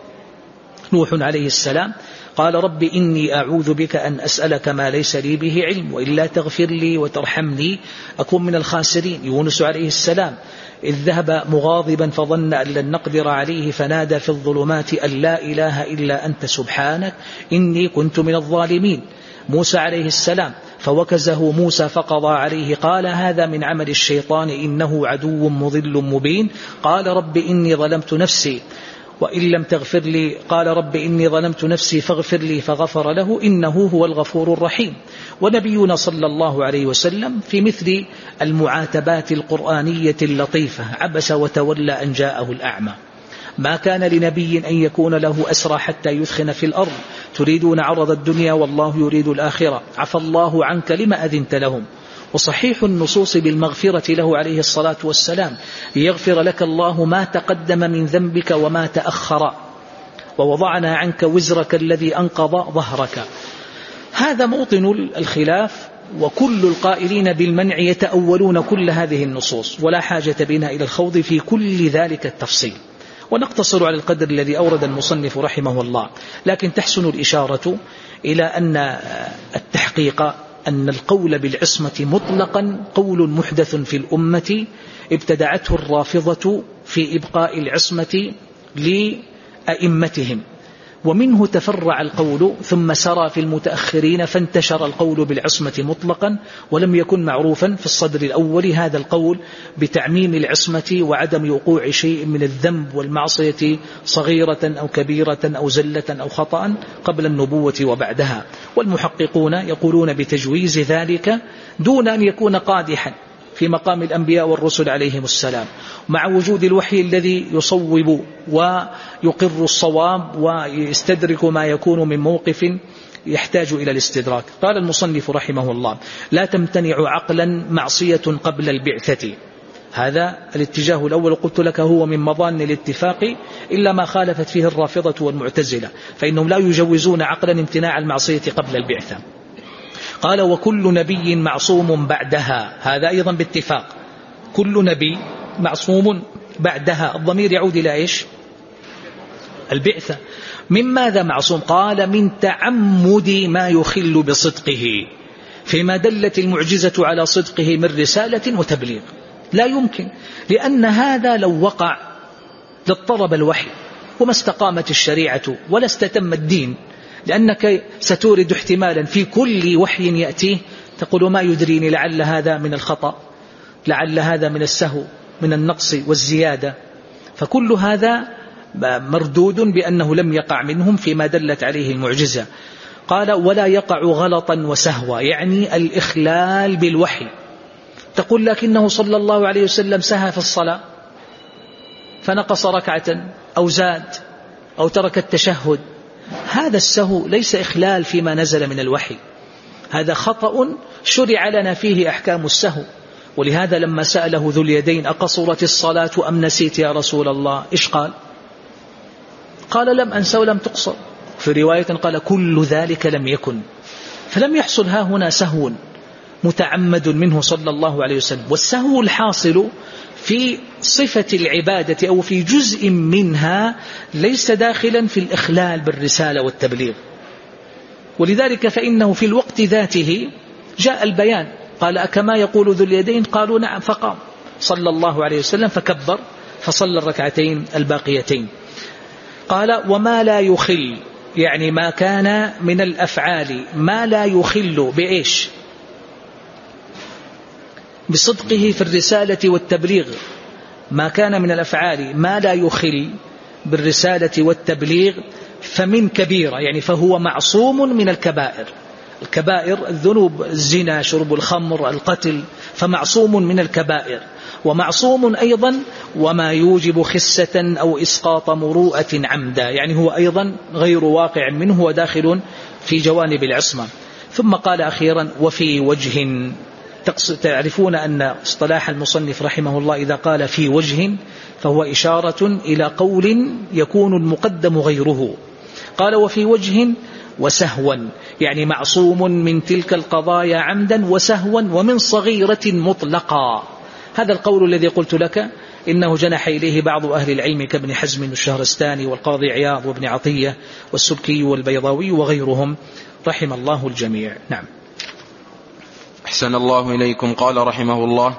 نوح عليه السلام قال رب إني أعوذ بك أن أسألك ما ليس لي به علم وإلا تغفر لي وترحمني أكون من الخاسرين. يونس عليه السلام إذ ذهب مغاضبا فظن أن لن نقدر عليه فنادى في الظلمات أن لا إله إلا أنت سبحانك إني كنت من الظالمين. موسى عليه السلام فوكزه موسى فقضى عليه قال هذا من عمل الشيطان إنه عدو مضل مبين. قال رب إني ظلمت نفسي وإن لم تغفر لي قال رب إني ظلمت نفسي فاغفر لي فغفر له إنه هو الغفور الرحيم. ونبينا صلى الله عليه وسلم في مثل المعاتبات القرآنية اللطيفة عبس وتولى أن جاءه الأعمى. ما كان لنبي أن يكون له أسرى حتى يثخن في الأرض تريدون عرض الدنيا والله يريد الآخرة. عفى الله عنك لما أذنت لهم. وصحيح النصوص بالمغفرة له عليه الصلاة والسلام. ليغفر لك الله ما تقدم من ذنبك وما تأخر. ووضعنا عنك وزرك الذي أنقض ظهرك. هذا موطن الخلاف وكل القائلين بالمنع يتأولون كل هذه النصوص. ولا حاجة بنا إلى الخوض في كل ذلك التفصيل. ونقتصر على القدر الذي أورد المصنف رحمه الله. لكن تحسن الإشارة إلى أن التحقيق أن القول بالعصمة مطلقا قول محدث في الأمة ابتدعته الرافضة في إبقاء العصمة لأئمتهم. ومنه تفرع القول ثم سرى في المتأخرين فانتشر القول بالعصمة مطلقا ولم يكن معروفا في الصدر الأول هذا القول بتعميم العصمة وعدم وقوع شيء من الذنب والمعصية صغيرة أو كبيرة أو زلة أو خطأ قبل النبوة وبعدها. والمحققون يقولون بتجويز ذلك دون أن يكون قادحا. في مقام الأنبياء والرسل عليهم السلام مع وجود الوحي الذي يصوب ويقر الصواب ويستدرك ما يكون من موقف يحتاج إلى الاستدراك. قال المصنف رحمه الله لا تمتنع عقلا معصية قبل البعثة. هذا الاتجاه الأول. قلت لك هو من مظان الاتفاق إلا ما خالفت فيه الرافضة والمعتزلة فإنهم لا يجوزون عقلا امتناع المعصية قبل البعثة. قال وكل نبي معصوم بعدها. هذا أيضا باتفاق. كل نبي معصوم بعدها. الضمير يعود إلى إيش؟ البعثة. من ماذا معصوم؟ قال من تعمد ما يخل بصدقه. فيما دلت المعجزة على صدقه من رسالة وتبليغ. لا يمكن. لأن هذا لو وقع لاضطرب الوحي. وما استقامت الشريعة ولا استتم الدين. لأنك ستورد احتمالا في كل وحي يأتيه تقول ما يدريني لعل هذا من الخطأ لعل هذا من السهو من النقص والزيادة. فكل هذا مردود بأنه لم يقع منهم فيما دلت عليه المعجزة. قال ولا يقع غلطا وسهوا. يعني الإخلال بالوحي. تقول لكنه صلى الله عليه وسلم سهى في الصلاة فنقص ركعة أو زاد أو ترك التشهد هذا السهو ليس إخلال فيما نزل من الوحي. هذا خطأ شرع لنا فيه أحكام السهو. ولهذا لما سأله ذو اليدين أقصرت الصلاة أم نسيت يا رسول الله؟ إيش قال؟ قال لم أنسى ولم تقصر. في رواية قال كل ذلك لم يكن. فلم يحصل ها هنا سهو متعمد منه صلى الله عليه وسلم. والسهو الحاصل في صفة العبادة أو في جزء منها ليس داخلا في الإخلال بالرسالة والتبليغ. ولذلك فإنه في الوقت ذاته جاء البيان. قال أكما يقول ذو اليدين؟ قالوا نعم فقام. صلى الله عليه وسلم فكبر فصلى الركعتين الباقيتين. قال وما لا يخل يعني ما كان من الأفعال ما لا يخل بإيش؟ بصدقه في الرسالة والتبليغ. ما كان من الأفعال ما لا يخل بالرسالة والتبليغ فمن كبيرة يعني فهو معصوم من الكبائر. الكبائر الذنوب الزنا شرب الخمر القتل فمعصوم من الكبائر. ومعصوم أيضا وما يوجب خسة أو إسقاط مروءة عمدا يعني هو أيضا غير واقع منه وداخل في جوانب العصمة. ثم قال أخيرا وفي وجه تعرفون أن اصطلاح المصنف رحمه الله إذا قال في وجه فهو إشارة إلى قول يكون المقدم غيره. قال وفي وجه وسهوا يعني معصوم من تلك القضايا عمدا وسهوا ومن صغيرة مطلقا. هذا القول الذي قلت لك إنه جنح إليه بعض أهل العلم كابن حزم الشهرستاني والقاضي عياض وابن عطية والسبكي والبيضاوي وغيرهم. رحم الله الجميع. نعم. أحسن الله إليكم قال رحمه الله.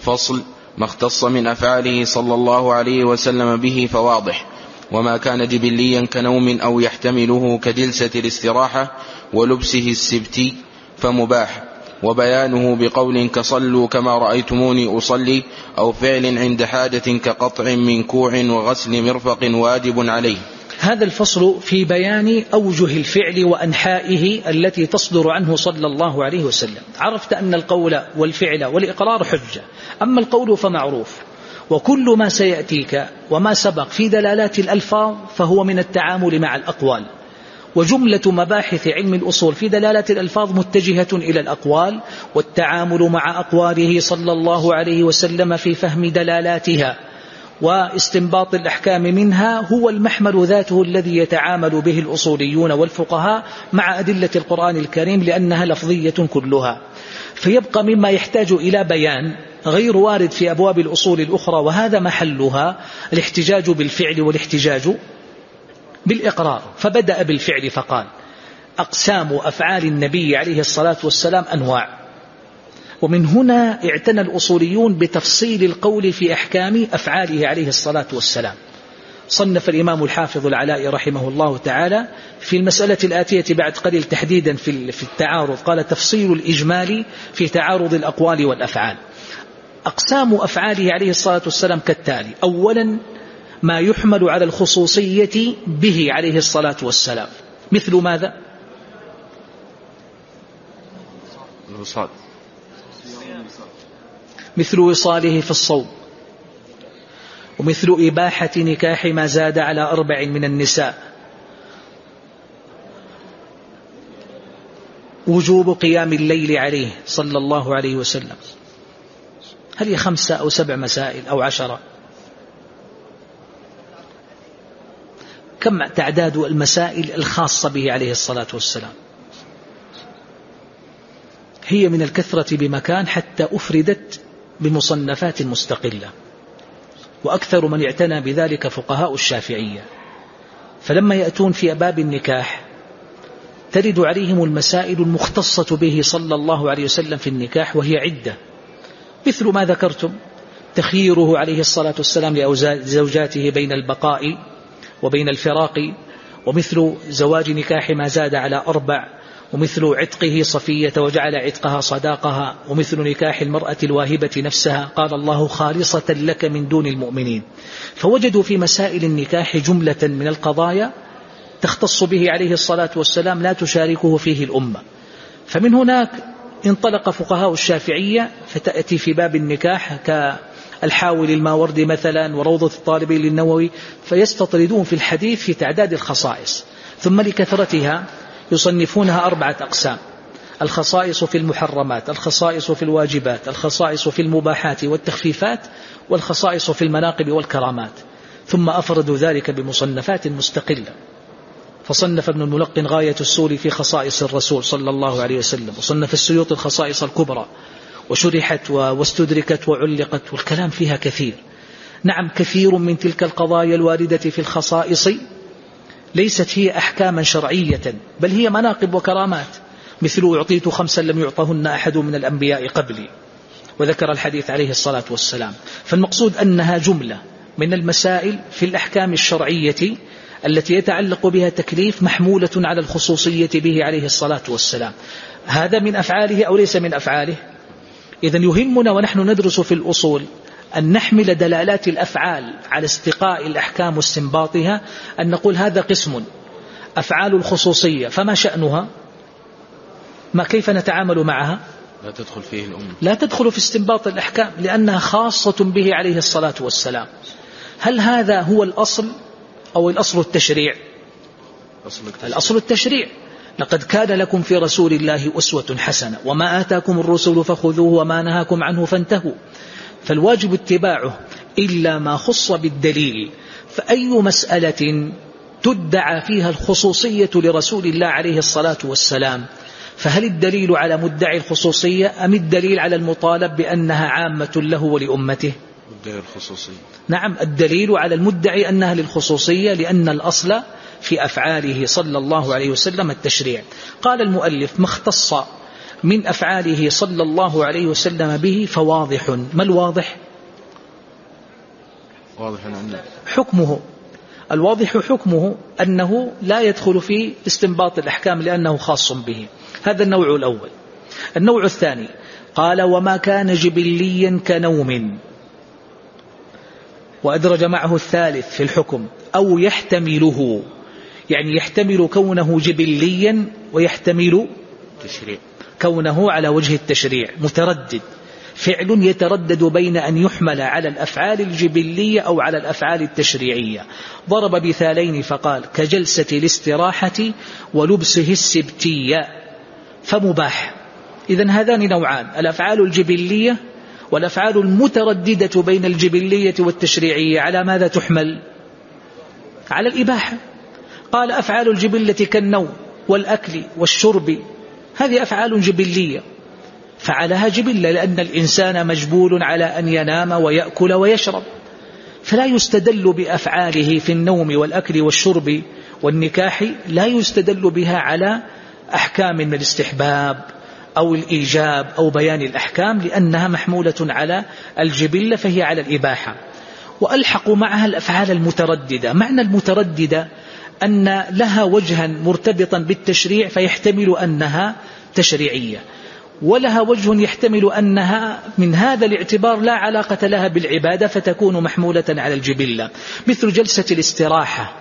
فصل ما اختص من أفعاله صلى الله عليه وسلم به فواضح. وما كان جبليا كنوم أو يحتمله كجلسة الاستراحة ولبسه السبتي فمباح. وبيانه بقول كصلوا كما رأيتموني أصلي أو فعل عند حاجة كقطع من كوع وغسل مرفق واجب عليه. هذا الفصل في بيان أوجه الفعل وأنحائه التي تصدر عنه صلى الله عليه وسلم. عرفت أن القول والفعل والإقرار حجة. أما القول فمعروف. وكل ما سيأتيك وما سبق في دلالات الألفاظ فهو من التعامل مع الأقوال. وجملة مباحث علم الأصول في دلالة الألفاظ متجهة إلى الأقوال والتعامل مع أقواله صلى الله عليه وسلم في فهم دلالاتها. واستنباط الأحكام منها هو المحمل ذاته الذي يتعامل به الأصوليون والفقهاء مع أدلة القرآن الكريم لأنها لفظية كلها. فيبقى مما يحتاج إلى بيان غير وارد في أبواب الأصول الأخرى وهذا محلها الاحتجاج بالفعل والاحتجاج بالإقرار. فبدأ بالفعل فقال أقسام أفعال النبي عليه الصلاة والسلام أنواع. ومن هنا اعتنى الأصوليون بتفصيل القول في أحكام أفعاله عليه الصلاة والسلام. صنف الإمام الحافظ العلاء رحمه الله تعالى في المسألة الآتية بعد قليل تحديدا في التعارض قال تفصيل الإجمال في تعارض الأقوال والأفعال. أقسام أفعاله عليه الصلاة والسلام كالتالي أولا ما يحمل على الخصوصية به عليه الصلاة والسلام. مثل ماذا؟ الوصال. مثل وصاله في الصوم. ومثل إباحة نكاح ما زاد على أربع من النساء. وجوب قيام الليل عليه صلى الله عليه وسلم. هل هي خمسة أو سبع مسائل أو عشرة؟ كم تعداد المسائل الخاصة به عليه الصلاة والسلام؟ هي من الكثرة بمكان حتى أفردت بمصنفات مستقلة وأكثر من اعتنى بذلك فقهاء الشافعية. فلما يأتون في أباب النكاح ترد عليهم المسائل المختصة به صلى الله عليه وسلم في النكاح وهي عدة. مثل ما ذكرتم تخييره عليه الصلاة والسلام لزوجاته بين البقاء وبين الفراق ومثل زواج نكاح ما زاد على أربع ومثل عتقه صفية وجعل عتقها صداقها ومثل نكاح المرأة الواهبة نفسها قال الله خالصة لك من دون المؤمنين. فوجدوا في مسائل النكاح جملة من القضايا تختص به عليه الصلاة والسلام لا تشاركه فيه الأمة. فمن هناك انطلق فقهاء الشافعية فتأتي في باب النكاح كالحاول الماوردي مثلا وروضة الطالبين للنووي فيستطردون في الحديث في تعداد الخصائص. ثم لكثرتها يصنفونها أربعة أقسام. الخصائص في المحرمات الخصائص في الواجبات الخصائص في المباحات والتخفيفات والخصائص في المناقب والكرامات. ثم أفردوا ذلك بمصنفات مستقلة. فصنف ابن الملقن غاية السول في خصائص الرسول صلى الله عليه وسلم وصنف السيوط الخصائص الكبرى وشرحت واستدركت وعلقت والكلام فيها كثير. نعم كثير من تلك القضايا الواردة في الخصائص ليست هي أحكاما شرعية بل هي مناقب وكرامات. مثل أعطيت خمسا لم يعطهن أحد من الأنبياء قبلي. وذكر الحديث عليه الصلاة والسلام. فالمقصود أنها جملة من المسائل في الأحكام الشرعية التي يتعلق بها تكليف محمولة على الخصوصية به عليه الصلاة والسلام. هذا من أفعاله أو ليس من أفعاله؟ إذا يهمنا ونحن ندرس في الأصول أن نحمل دلالات الأفعال على استقاء الأحكام واستنباطها أن نقول هذا قسم أفعال الخصوصية فما شأنها؟ ما كيف نتعامل معها؟ لا تدخل فيه الأمة. لا تدخل في استنباط الأحكام لأنها خاصة به عليه الصلاة والسلام. هل هذا هو الأصل أو الأصل التشريع؟ أصل التشريع. الأصل التشريع. لقد كان لكم في رسول الله أسوة حسنة وما آتاكم الرسل فخذوه وما نهاكم عنه فانتهوا. فالواجب اتباعه إلا ما خص بالدليل فأي مسألة تدعى فيها الخصوصية لرسول الله عليه الصلاة والسلام فهل الدليل على مدعي الخصوصية أم الدليل على المطالب بأنها عامة له ولأمته؟ مدعي الخصوصية. نعم الدليل على المدعي أنها للخصوصية لأن الأصل في أفعاله صلى الله عليه وسلم التشريع. قال المؤلف ما اختص من أفعاله صلى الله عليه وسلم به فواضح. ما الواضح؟ واضح حكمه. الواضح حكمه أنه لا يدخل في استنباط الأحكام لأنه خاص به. هذا النوع الأول. النوع الثاني. قال وما كان جبليا كنوم. وأدرج معه الثالث في الحكم أو يحتمله. يعني يحتمل كونه جبليا ويحتمل تشريع. كونه على وجه التشريع متردد. فعل يتردد بين أن يحمل على الأفعال الجبلية أو على الأفعال التشريعية. ضرب مثالين فقال كجلسة الاستراحة ولبسه السبتية. فمباح. إذا هذان نوعان الأفعال الجبلية والأفعال المترددة بين الجبلية والتشريعية. على ماذا تحمل؟ على الإباحة. قال أفعال الجبلة كالنوم والأكل والشرب هذه أفعال جبلية. فعلها جبلة لأن الإنسان مجبول على أن ينام ويأكل ويشرب. فلا يستدل بأفعاله في النوم والأكل والشرب والنكاح لا يستدل بها على أحكام من الاستحباب أو الإيجاب أو بيان الأحكام لأنها محمولة على الجبلة فهي على الإباحة. وألحق معها الأفعال المترددة. معنى المترددة أن لها وجها مرتبطا بالتشريع فيحتمل أنها تشريعية. ولها وجه يحتمل أنها من هذا الاعتبار لا علاقة لها بالعبادة فتكون محمولة على الجبلة. مثل جلسة الاستراحة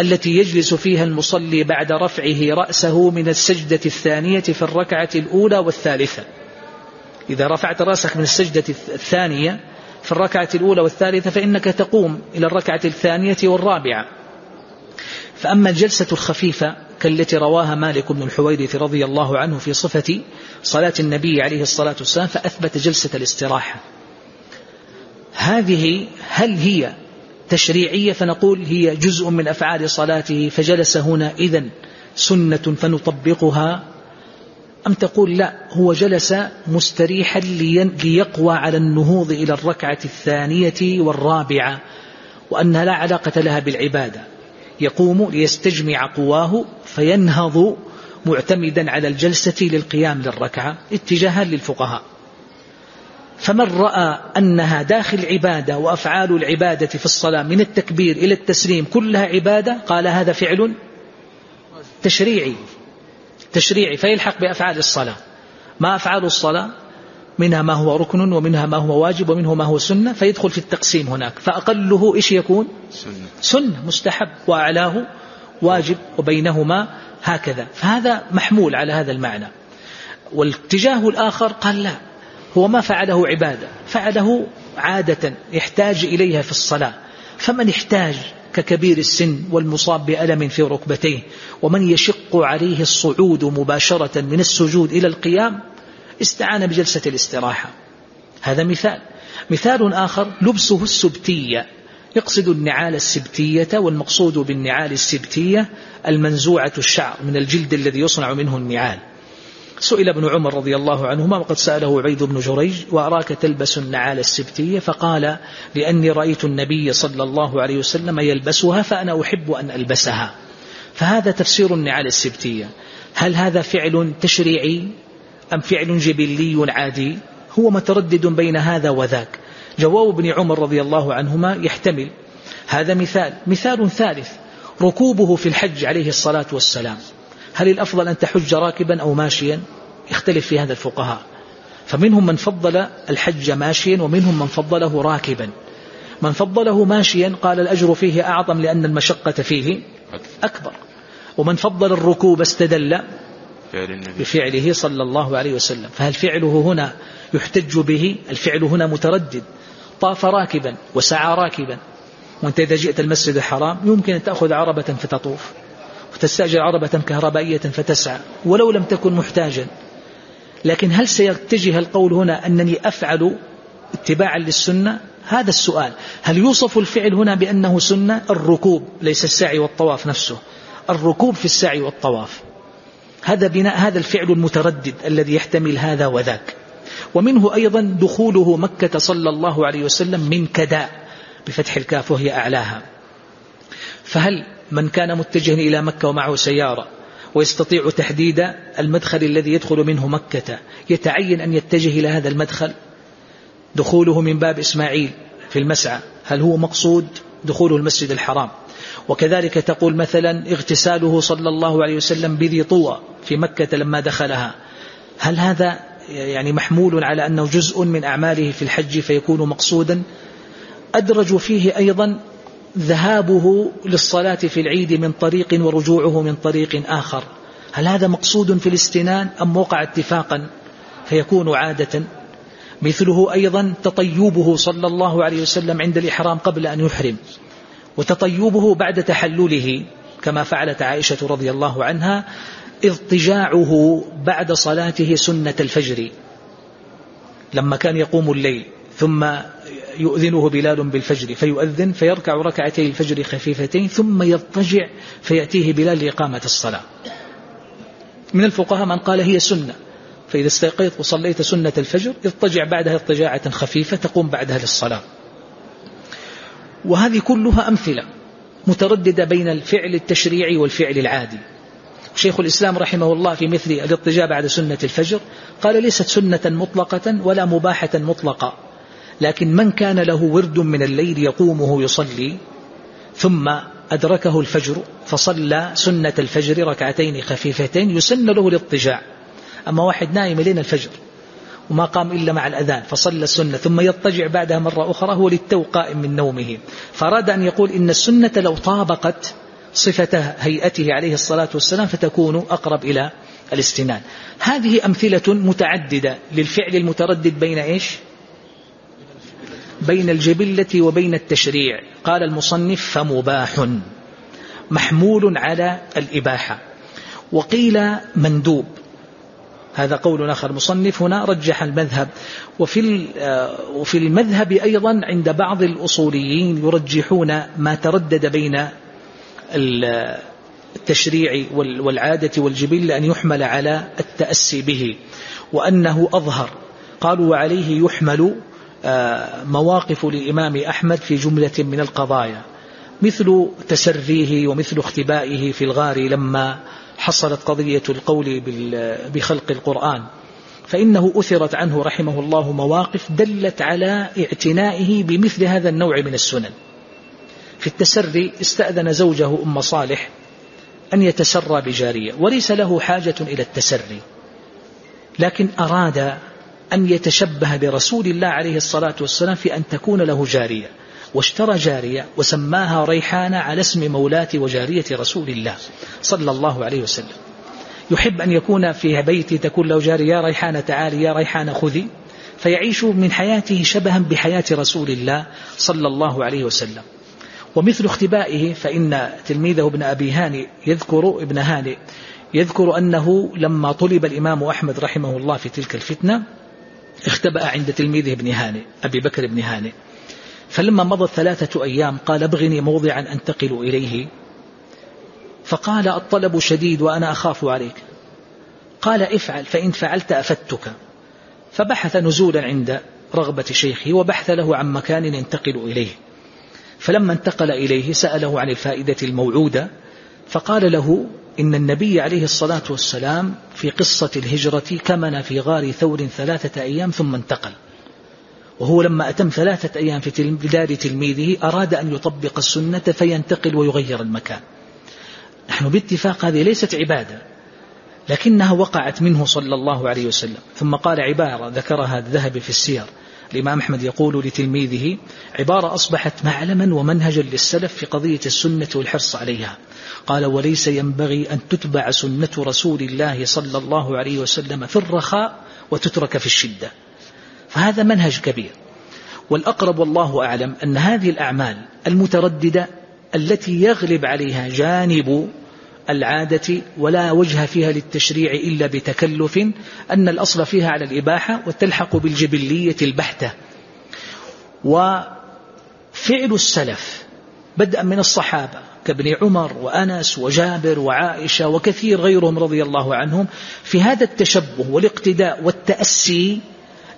التي يجلس فيها المصلي بعد رفعه رأسه من السجدة الثانية في الركعة الأولى والثالثة. إذا رفعت رأسك من السجدة الثانية في الركعة الأولى والثالثة فإنك تقوم إلى الركعة الثانية والرابعة. فأما الجلسة الخفيفة كالتي رواها مالك بن الحويرث رضي الله عنه في صفة صلاة النبي عليه الصلاة والسلام فأثبت جلسة الاستراحة. هذه هل هي تشريعية؟ فنقول هي جزء من أفعال صلاته فجلس هنا إذن سنة فنطبقها. أم تقول لا هو جلس مستريحا ليقوى على النهوض إلى الركعة الثانية والرابعة وأنها لا علاقة لها بالعبادة. يقوم ليستجمع قواه فينهض معتمدا على الجلسة للقيام للركعة اتجاها للفقهاء. فمن رأى أنها داخل عبادة وأفعال العبادة في الصلاة من التكبير إلى التسليم كلها عبادة قال هذا فعل تشريعي. تشريعي فيلحق بأفعال الصلاة. ما أفعال الصلاة؟ منها ما هو ركن ومنها ما هو واجب ومنه ما هو سنة فيدخل في التقسيم هناك. فأقله إيش يكون؟ سنة, سنة مستحب. وأعلاه واجب وبينهما هكذا. فهذا محمول على هذا المعنى. والاتجاه الآخر قال لا هو ما فعله عبادة فعله عادة يحتاج إليها في الصلاة. فمن احتاج ككبير السن والمصاب بألم في ركبتيه ومن يشق عليه الصعود مباشرة من السجود إلى القيام استعان بجلسة الاستراحة. هذا مثال. مثال آخر لبسه السبتية. يقصد النعال السبتية والمقصود بالنعال السبتية المنزوعة الشعر من الجلد الذي يصنع منه النعال. سئل ابن عمر رضي الله عنهما وقد سأله عبيد بن جريج وأراك تلبس النعال السبتية؟ فقال لأني رأيت النبي صلى الله عليه وسلم يلبسها فأنا أحب أن ألبسها. فهذا تفسير النعال السبتية. هل هذا فعل تشريعي؟ أم فعل جبلي عادي؟ هو متردد بين هذا وذاك. جواب ابن عمر رضي الله عنهما يحتمل. هذا مثال. مثال ثالث. ركوبه في الحج عليه الصلاة والسلام. هل الأفضل أن تحج راكبا أو ماشيا؟ يختلف في هذا الفقهاء. فمنهم من فضل الحج ماشيا ومنهم من فضله راكبا. من فضله ماشيا قال الأجر فيه أعظم لأن المشقة فيه أكبر. ومن فضل الركوب استدل بفعله صلى الله عليه وسلم. فهل فعله هنا يحتج به؟ الفعل هنا متردد؟ طاف راكبا وسعى راكبا. وانت إذا جئت المسجد الحرام يمكن أن تأخذ عربة فتطوف. وتستأجر عربة كهربائية فتسعى. ولو لم تكن محتاجا. لكن هل سيتجه القول هنا أنني أفعل اتباعا للسنة؟ هذا السؤال. هل يوصف الفعل هنا بأنه سنة؟ الركوب ليس السعي والطواف نفسه. الركوب في السعي والطواف. هذا بناء هذا الفعل المتردد الذي يحتمل هذا وذاك. ومنه أيضا دخوله مكة صلى الله عليه وسلم من كداء بفتح الكاف وهي أعلاها. فهل من كان متجها إلى مكة ومعه سيارة ويستطيع تحديد المدخل الذي يدخل منه مكة يتعين أن يتجه إلى هذا المدخل؟ دخوله من باب إسماعيل في المسعى. هل هو مقصود دخوله المسجد الحرام؟ وكذلك تقول مثلا اغتساله صلى الله عليه وسلم بذي طوى في مكة لما دخلها. هل هذا يعني محمول على أنه جزء من أعماله في الحج فيكون مقصودا؟ أدرج فيه أيضا ذهابه للصلاة في العيد من طريق ورجوعه من طريق آخر. هل هذا مقصود في الاستنان أم وقع اتفاقا فيكون عادة؟ مثله أيضا تطيبه صلى الله عليه وسلم عند الإحرام قبل أن يحرم. وتطيبه بعد تحلله كما فعلت عائشة رضي الله عنها اضطجاعه بعد صلاته سنة الفجر لما كان يقوم الليل ثم يؤذنه بلال بالفجر فيؤذن فيركع ركعتي الفجر خفيفتين ثم يضطجع فيأتيه بلال لإقامة الصلاة. من الفقهاء من قال هي سنة فإذا استيقظت وصليت سنة الفجر اضطجع بعدها اضطجاعة خفيفة تقوم بعدها للصلاة. وهذه كلها أمثلة مترددة بين الفعل التشريعي والفعل العادي. شيخ الإسلام رحمه الله في مثل الاضطجاع بعد سنة الفجر قال ليست سنة مطلقة ولا مباحة مطلقة لكن من كان له ورد من الليل يقومه يصلي ثم أدركه الفجر فصلى سنة الفجر ركعتين خفيفتين يسن له الاضطجاع. أما واحد نايم لين الفجر وما قام إلا مع الأذان فصلى السنة ثم يضطجع بعدها مرة أخرى هو للتو قائم من نومه. فأراد أن يقول إن السنة لو طابقت صفة هيئته عليه الصلاة والسلام فتكون أقرب إلى الاستنان. هذه أمثلة متعددة للفعل المتردد بين إيش؟ بين الجبلة وبين التشريع. قال المصنف فمباح محمول على الإباحة. وقيل مندوب هذا قول آخر. مصنف هنا رجح المذهب. وفي وفي المذهب أيضا عند بعض الأصوليين يرجحون ما تردد بين التشريع والعادة والجبلة أن يحمل على التأسي به وأنه أظهر. قالوا وعليه يحمل آه، مواقف للإمام أحمد في جملة من القضايا. مثل تسريه ومثل اختبائه في الغار لما حصلت قضية القول بخلق القرآن. فإنه أثرت عنه رحمه الله مواقف دلت على اعتنائه بمثل هذا النوع من السنن. في التسري استأذن زوجه أم صالح أن يتسرى بجارية وليس له حاجة إلى التسري. لكن أراد أن يتشبه برسول الله عليه الصلاة والسلام في أن تكون له جارية. واشترى جارية وسماها ريحانة على اسم مولاة وجارية رسول الله صلى الله عليه وسلم. يحب أن يكون في بيتي تكون له جارية يا ريحانة تعالي يا ريحانة خذي. فيعيش من حياته شبها بحياة رسول الله صلى الله عليه وسلم. ومثل اختبائه فإن تلميذه ابن أبي هاني يذكر ابن هاني يذكر أنه لما طلب الإمام أحمد رحمه الله في تلك الفتنة اختبأ عند تلميذه ابن هاني أبي بكر بن هاني. فلما مضت ثلاثة أيام قال ابغني موضعا أنتقل إليه. فقال الطلب شديد وأنا أخاف عليك. قال افعل فإن فعلت أفتك. فبحث نزولا عند رغبة شيخه وبحث له عن مكان ينتقل إليه. فلما انتقل إليه سأله عن الفائدة الموعودة. فقال له إن النبي عليه الصلاة والسلام في قصة الهجرة كمن في غار ثور ثلاثة أيام ثم انتقل. وهو لما أتم ثلاثة أيام في دار تلميذه أراد أن يطبق السنة فينتقل ويغير المكان. نحن باتفاق هذه ليست عبادة لكنها وقعت منه صلى الله عليه وسلم. ثم قال عبارة ذكرها الذهبي في السير. الإمام أحمد يقول لتلميذه عبارة أصبحت معلما ومنهجا للسلف في قضية السنة والحرص عليها. قال وليس ينبغي أن تتبع سنة رسول الله صلى الله عليه وسلم في الرخاء وتترك في الشدة. فهذا منهج كبير. والأقرب والله أعلم أن هذه الأعمال المترددة التي يغلب عليها جانب العادة ولا وجه فيها للتشريع إلا بتكلف أن الأصل فيها على الإباحة وتلحق بالجبلية البحتة. وفعل السلف بدءا من الصحابة كابن عمر وأنس وجابر وعائشة وكثير غيرهم رضي الله عنهم في هذا التشبه والاقتداء والتأسي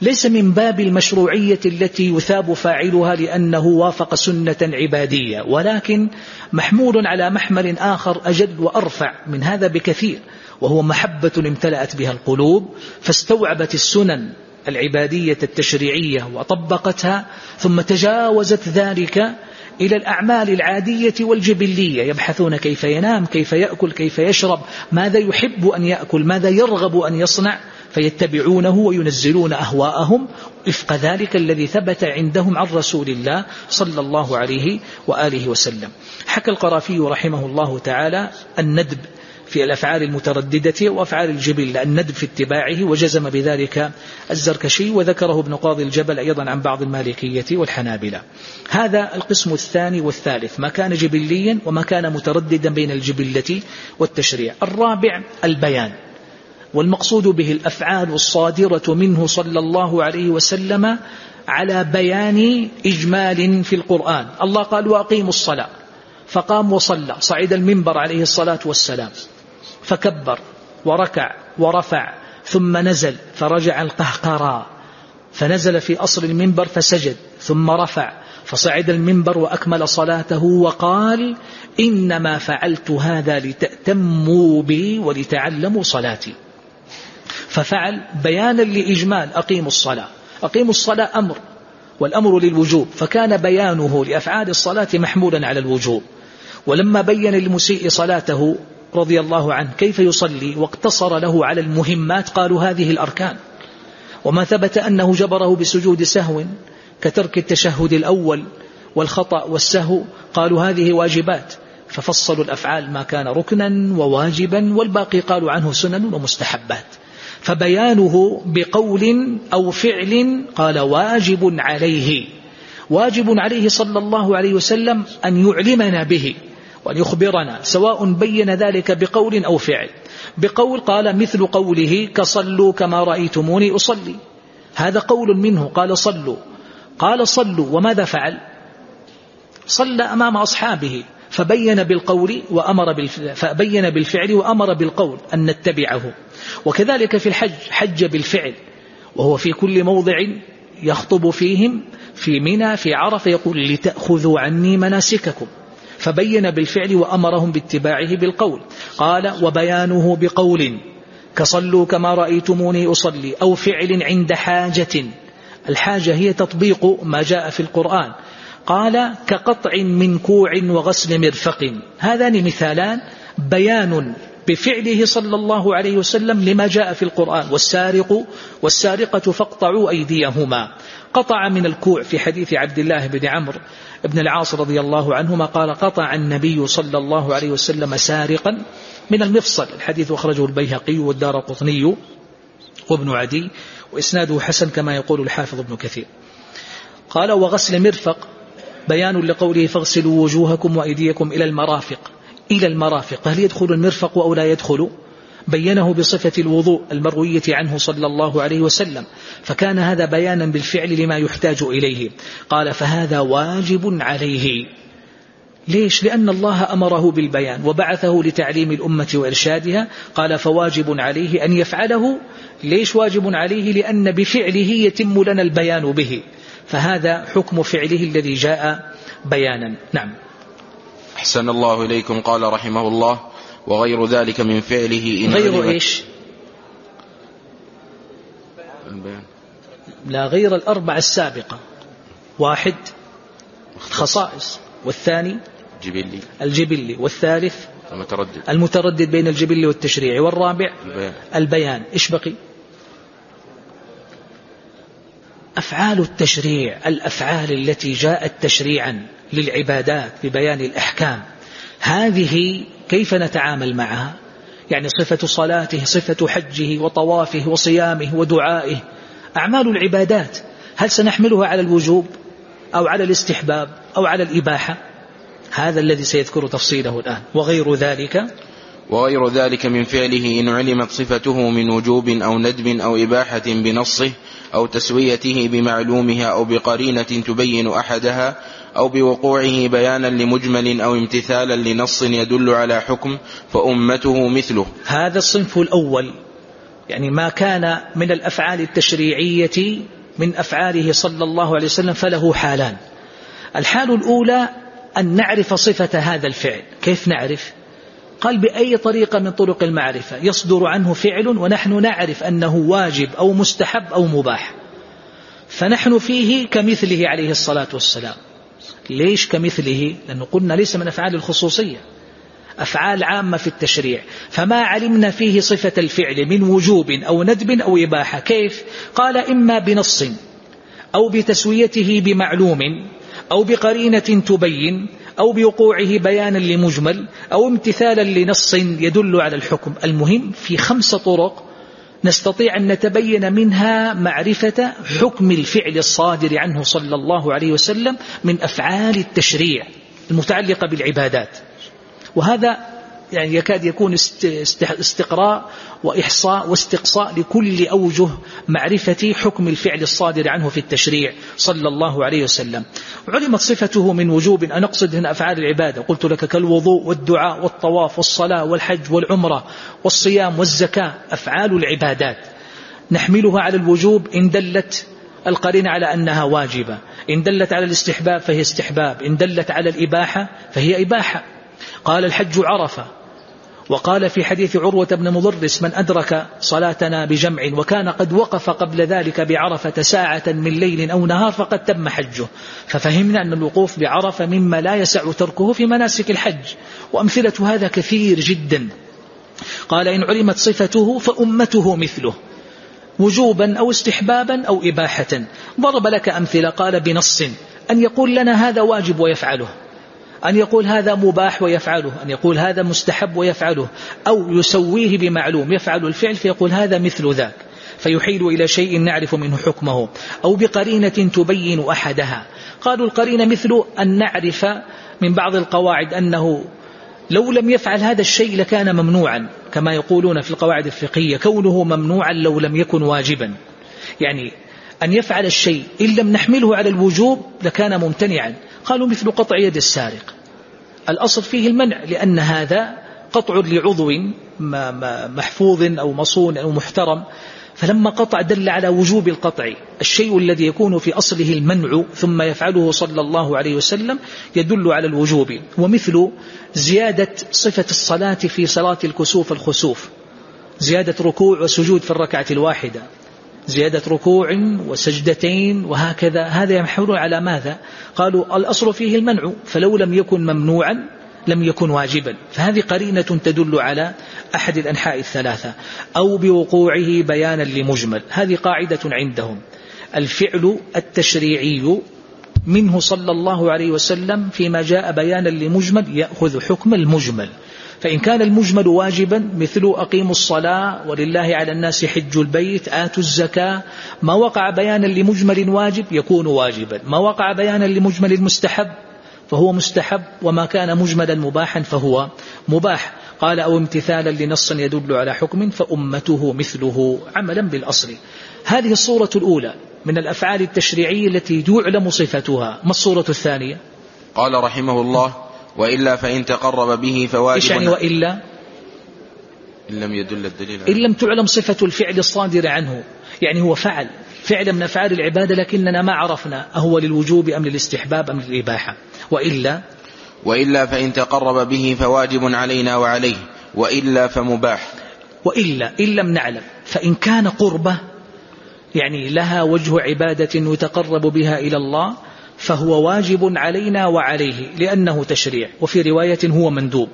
ليس من باب المشروعية التي يثاب فاعلها لأنه وافق سنة عبادية ولكن محمول على محمل آخر أجل وأرفع من هذا بكثير وهو محبة امتلأت بها القلوب فاستوعبت السنن العبادية التشريعية وطبقتها ثم تجاوزت ذلك إلى الأعمال العادية والجبلية يبحثون كيف ينام كيف يأكل كيف يشرب ماذا يحب أن يأكل ماذا يرغب أن يصنع فيتبعونه وينزلون أهواءهم وفق ذلك الذي ثبت عندهم عن رسول الله صلى الله عليه وآله وسلم. حكى القرافي رحمه الله تعالى الندب في الأفعال المترددة وأفعال الجبلة الندب في اتباعه وجزم بذلك الزركشي وذكره ابن قاضي الجبل أيضا عن بعض المالكية والحنابلة. هذا القسم الثاني والثالث ما كان جبليا وما كان مترددا بين الجبلة والتشريع. الرابع البيان. والمقصود به الأفعال الصادرة منه صلى الله عليه وسلم على بيان إجمال في القرآن. الله قال وأقيموا الصلاة. فقام وصلى. صعد المنبر عليه الصلاة والسلام. فكبر وركع ورفع ثم نزل فرجع القهقرى. فنزل في أصل المنبر فسجد ثم رفع. فصعد المنبر وأكمل صلاته وقال إنما فعلت هذا لتأتموا بي ولتعلموا صلاتي. ففعل بيانا لإجمال أقيموا الصلاة. أقيموا الصلاة أمر والأمر للوجوب فكان بيانه لأفعال الصلاة محمولا على الوجوب. ولما بين للمسيء صلاته رضي الله عنه كيف يصلي واقتصر له على المهمات قالوا هذه الأركان. وما ثبت أنه جبره بسجود سهو كترك التشهد الأول والخطأ والسهو قالوا هذه واجبات. ففصلوا الأفعال ما كان ركنا وواجبا والباقي قالوا عنه سنن ومستحبات. فبيانه بقول أو فعل قال واجب عليه. واجب عليه صلى الله عليه وسلم أن يعلمنا به وأن يخبرنا سواء بين ذلك بقول أو فعل. بقول قال مثل قوله كصلوا كما رأيتموني أصلي. هذا قول منه قال صلوا. قال صلوا وماذا فعل؟ صلى أمام أصحابه. فبين بالقول وأمر بالفعل فبين بالفعل وأمر بالقول أن نتبعه. وكذلك في الحج حج بالفعل. وهو في كل موضع يخطب فيهم في منى في عرفة يقول لتأخذوا عني مناسككم. فبين بالفعل وأمرهم باتباعه بالقول. قال وبيانه بقول كصلوا كما رأيتموني أصلي أو فعل عند حاجة. الحاجة هي تطبيق ما جاء في القرآن. قال كقطع من كوع وغسل مرفق. هذان مثالان بيان بفعله صلى الله عليه وسلم لما جاء في القرآن. والسارق والسارقة فاقطعوا أيديهما. قطع من الكوع في حديث عبد الله بن عمرو بن العاص رضي الله عنهما قال قطع النبي صلى الله عليه وسلم سارقا من المفصل. الحديث أخرجه البيهقي والدار قطني وابن عدي وإسناده حسن كما يقول الحافظ ابن كثير. قال وغسل مرفق. بيان لقوله فاغسلوا وجوهكم وأيديكم إلى المرافق. إلى المرافق. هل يدخل المرفق أو لا يدخل؟ بينه بصفة الوضوء المروية عنه صلى الله عليه وسلم. فكان هذا بيانا بالفعل لما يحتاج إليه. قال فهذا واجب عليه. ليش؟ لأن الله أمره بالبيان وبعثه لتعليم الأمة وإرشادها. قال فواجب عليه أن يفعله. ليش واجب عليه؟ لأن بفعله يتم لنا البيان به. فهذا حكم فعله الذي جاء بيانا. نعم. أحسن الله إليكم قال رحمه الله وغير ذلك من فعله إن غير إيش؟ لا غير الأربع السابقة. واحد خصائص والثاني؟ جبلي. الجبلي. والثالث؟ المتردد. المتردد بين الجبلي والتشريع. والرابع؟ البيان, البيان. إيش بقي؟ أفعال التشريع الأفعال التي جاءت تشريعا للعبادات ببيان الأحكام. هذه كيف نتعامل معها؟ يعني صفة صلاته صفة حجه وطوافه وصيامه ودعائه. أعمال العبادات هل سنحملها على الوجوب أو على الاستحباب أو على الإباحة؟ هذا الذي سيذكر تفصيله الآن وغير ذلك وغير ذلك من فعله إن علمت صفته من وجوب أو ندب أو إباحة بنصه أو تسويته بمعلومها أو بقرينة تبين أحدها أو بوقوعه بيانا لمجمل أو امتثالا لنص يدل على حكم فأمته مثله. هذا الصنف الأول يعني ما كان من الأفعال التشريعية من أفعاله صلى الله عليه وسلم فله حالان. الحال الأولى أن نعرف صفة هذا الفعل. كيف نعرف؟ قال بأي طريقة من طرق المعرفة. يصدر عنه فعل ونحن نعرف أنه واجب أو مستحب أو مباح. فنحن فيه كمثله عليه الصلاة والسلام. ليش كمثله؟ لأنه قلنا ليس من أفعال الخصوصية. أفعال عامة في التشريع. فما علمنا فيه صفة الفعل من وجوب أو ندب أو إباحة. كيف؟ قال إما بنص أو بتسويته بمعلوم أو بقرينة تبين أو بوقوعه بيانا لمجمل أو امتثالا لنص يدل على الحكم. المهم في خمس طرق نستطيع أن نتبين منها معرفة حكم الفعل الصادر عنه صلى الله عليه وسلم من أفعال التشريع المتعلقة بالعبادات. وهذا يعني يكاد يكون استقراء وإحصاء واستقصاء لكل أوجه معرفة حكم الفعل الصادر عنه في التشريع صلى الله عليه وسلم. علمت صفته من وجوب. أن أقصد هنا أفعال العبادة. قلت لك كالوضوء والدعاء والطواف والصلاة والحج والعمرة والصيام والزكاة. أفعال العبادات. نحملها على الوجوب. إن دلت القرينة على أنها واجبة. إن دلت على الاستحباب فهي استحباب. إن دلت على الإباحة فهي إباحة. قال الحج عرفة. وقال في حديث عروة بن مضرس من أدرك صلاتنا بجمع وكان قد وقف قبل ذلك بعرفة ساعة من ليل أو نهار فقد تم حجه. ففهمنا أن الوقوف بعرفة مما لا يسع تركه في مناسك الحج وأمثلة هذا كثير جدا. قال إن علمت صفته فأمته مثله وجوبا أو استحبابا أو إباحة. ضرب لك أمثلة قال بنص أن يقول لنا هذا واجب ويفعله. أن يقول هذا مباح ويفعله أن يقول هذا مستحب ويفعله أو يسويه بمعلوم يفعل الفعل فيقول هذا مثل ذاك فيحيل إلى شيء نعرف منه حكمه أو بقرينة تبين أحدها. قالوا القرينة مثل أن نعرف من بعض القواعد أنه لو لم يفعل هذا الشيء لكان ممنوعا كما يقولون في القواعد الفقهية كونه ممنوعا لو لم يكن واجبا. يعني أن يفعل الشيء إن لم نحمله على الوجوب لكان ممتنعا. قالوا مثل قطع يد السارق. الأصل فيه المنع لأن هذا قطع لعضو محفوظ أو مصون أو محترم. فلما قطع دل على وجوب القطع. الشيء الذي يكون في أصله المنع ثم يفعله صلى الله عليه وسلم يدل على الوجوب. ومثل زيادة صفة الصلاة في صلاة الكسوف الخسوف. زيادة ركوع وسجود في الركعة الواحدة. زيادة ركوع وسجدتين وهكذا. هذا يحمل على ماذا؟ قالوا الأصل فيه المنع فلو لم يكن ممنوعا لم يكن واجبا. فهذه قرينة تدل على أحد الأنحاء الثلاثة أو بوقوعه بيانا لمجمل. هذه قاعدة عندهم. الفعل التشريعي منه صلى الله عليه وسلم فيما جاء بيانا لمجمل يأخذ حكم المجمل. فإن كان المجمل واجبا مثل أقيموا الصلاة ولله على الناس حج البيت آتوا الزكاة. ما وقع بيانا لمجمل واجب يكون واجبا. ما وقع بيانا لمجمل مستحب فهو مستحب وما كان مجملا مباحا فهو مباح. قال أو امتثالا لنص يدل على حكم فأمته مثله عملا بالأصل. هذه الصورة الأولى من الأفعال التشريعية التي يعلم صفتها. ما الصورة الثانية؟ قال رحمه الله وإلا فإن تقرب به فواجب إيش يعني وإلا؟ إن لم يدل الدليل إن لم تعلم صفة الفعل الصادر عنه. يعني هو فعل. فعل من أفعال العبادة لكننا ما عرفنا. أهو للوجوب أم للاستحباب أم للإباحة. وإلا؟ وإلا فإن تقرب به فواجب علينا وعليه. وإلا فمباح. وإلا. إن لم نعلم. فإن كان قربة يعني لها وجه عبادة يتقرب بها إلى الله فهو واجب علينا وعليه لأنه تشريع وفي رواية هو مندوب.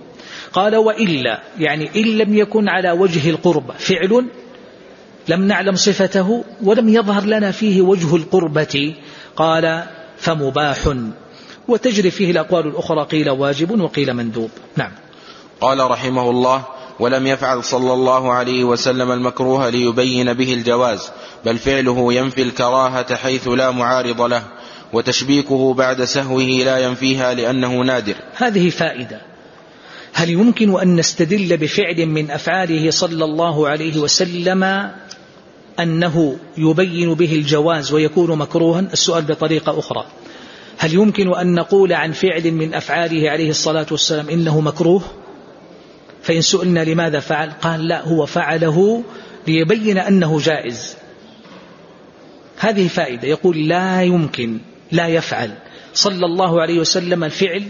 قال وإلا يعني إن لم يكن على وجه القرب فعل لم نعلم صفته ولم يظهر لنا فيه وجه القربة قال فمباح. وتجري فيه الأقوال الأخرى قيل واجب وقيل مندوب. نعم. قال رحمه الله ولم يفعل صلى الله عليه وسلم المكروه ليبين به الجواز بل فعله ينفي الكراهة حيث لا معارض له. وتشبيكه بعد سهوه لا ينفيها لأنه نادر. هذه فائدة. هل يمكن أن نستدل بفعل من أفعاله صلى الله عليه وسلم أنه يبين به الجواز ويكون مكروها؟ السؤال بطريقة أخرى. هل يمكن أن نقول عن فعل من أفعاله عليه الصلاة والسلام إنه مكروه؟ فإن سئلنا لماذا فعل قال لا هو فعله ليبين أنه جائز. هذه فائدة. يقول لا يمكن. لا يفعل. صلى الله عليه وسلم الفعل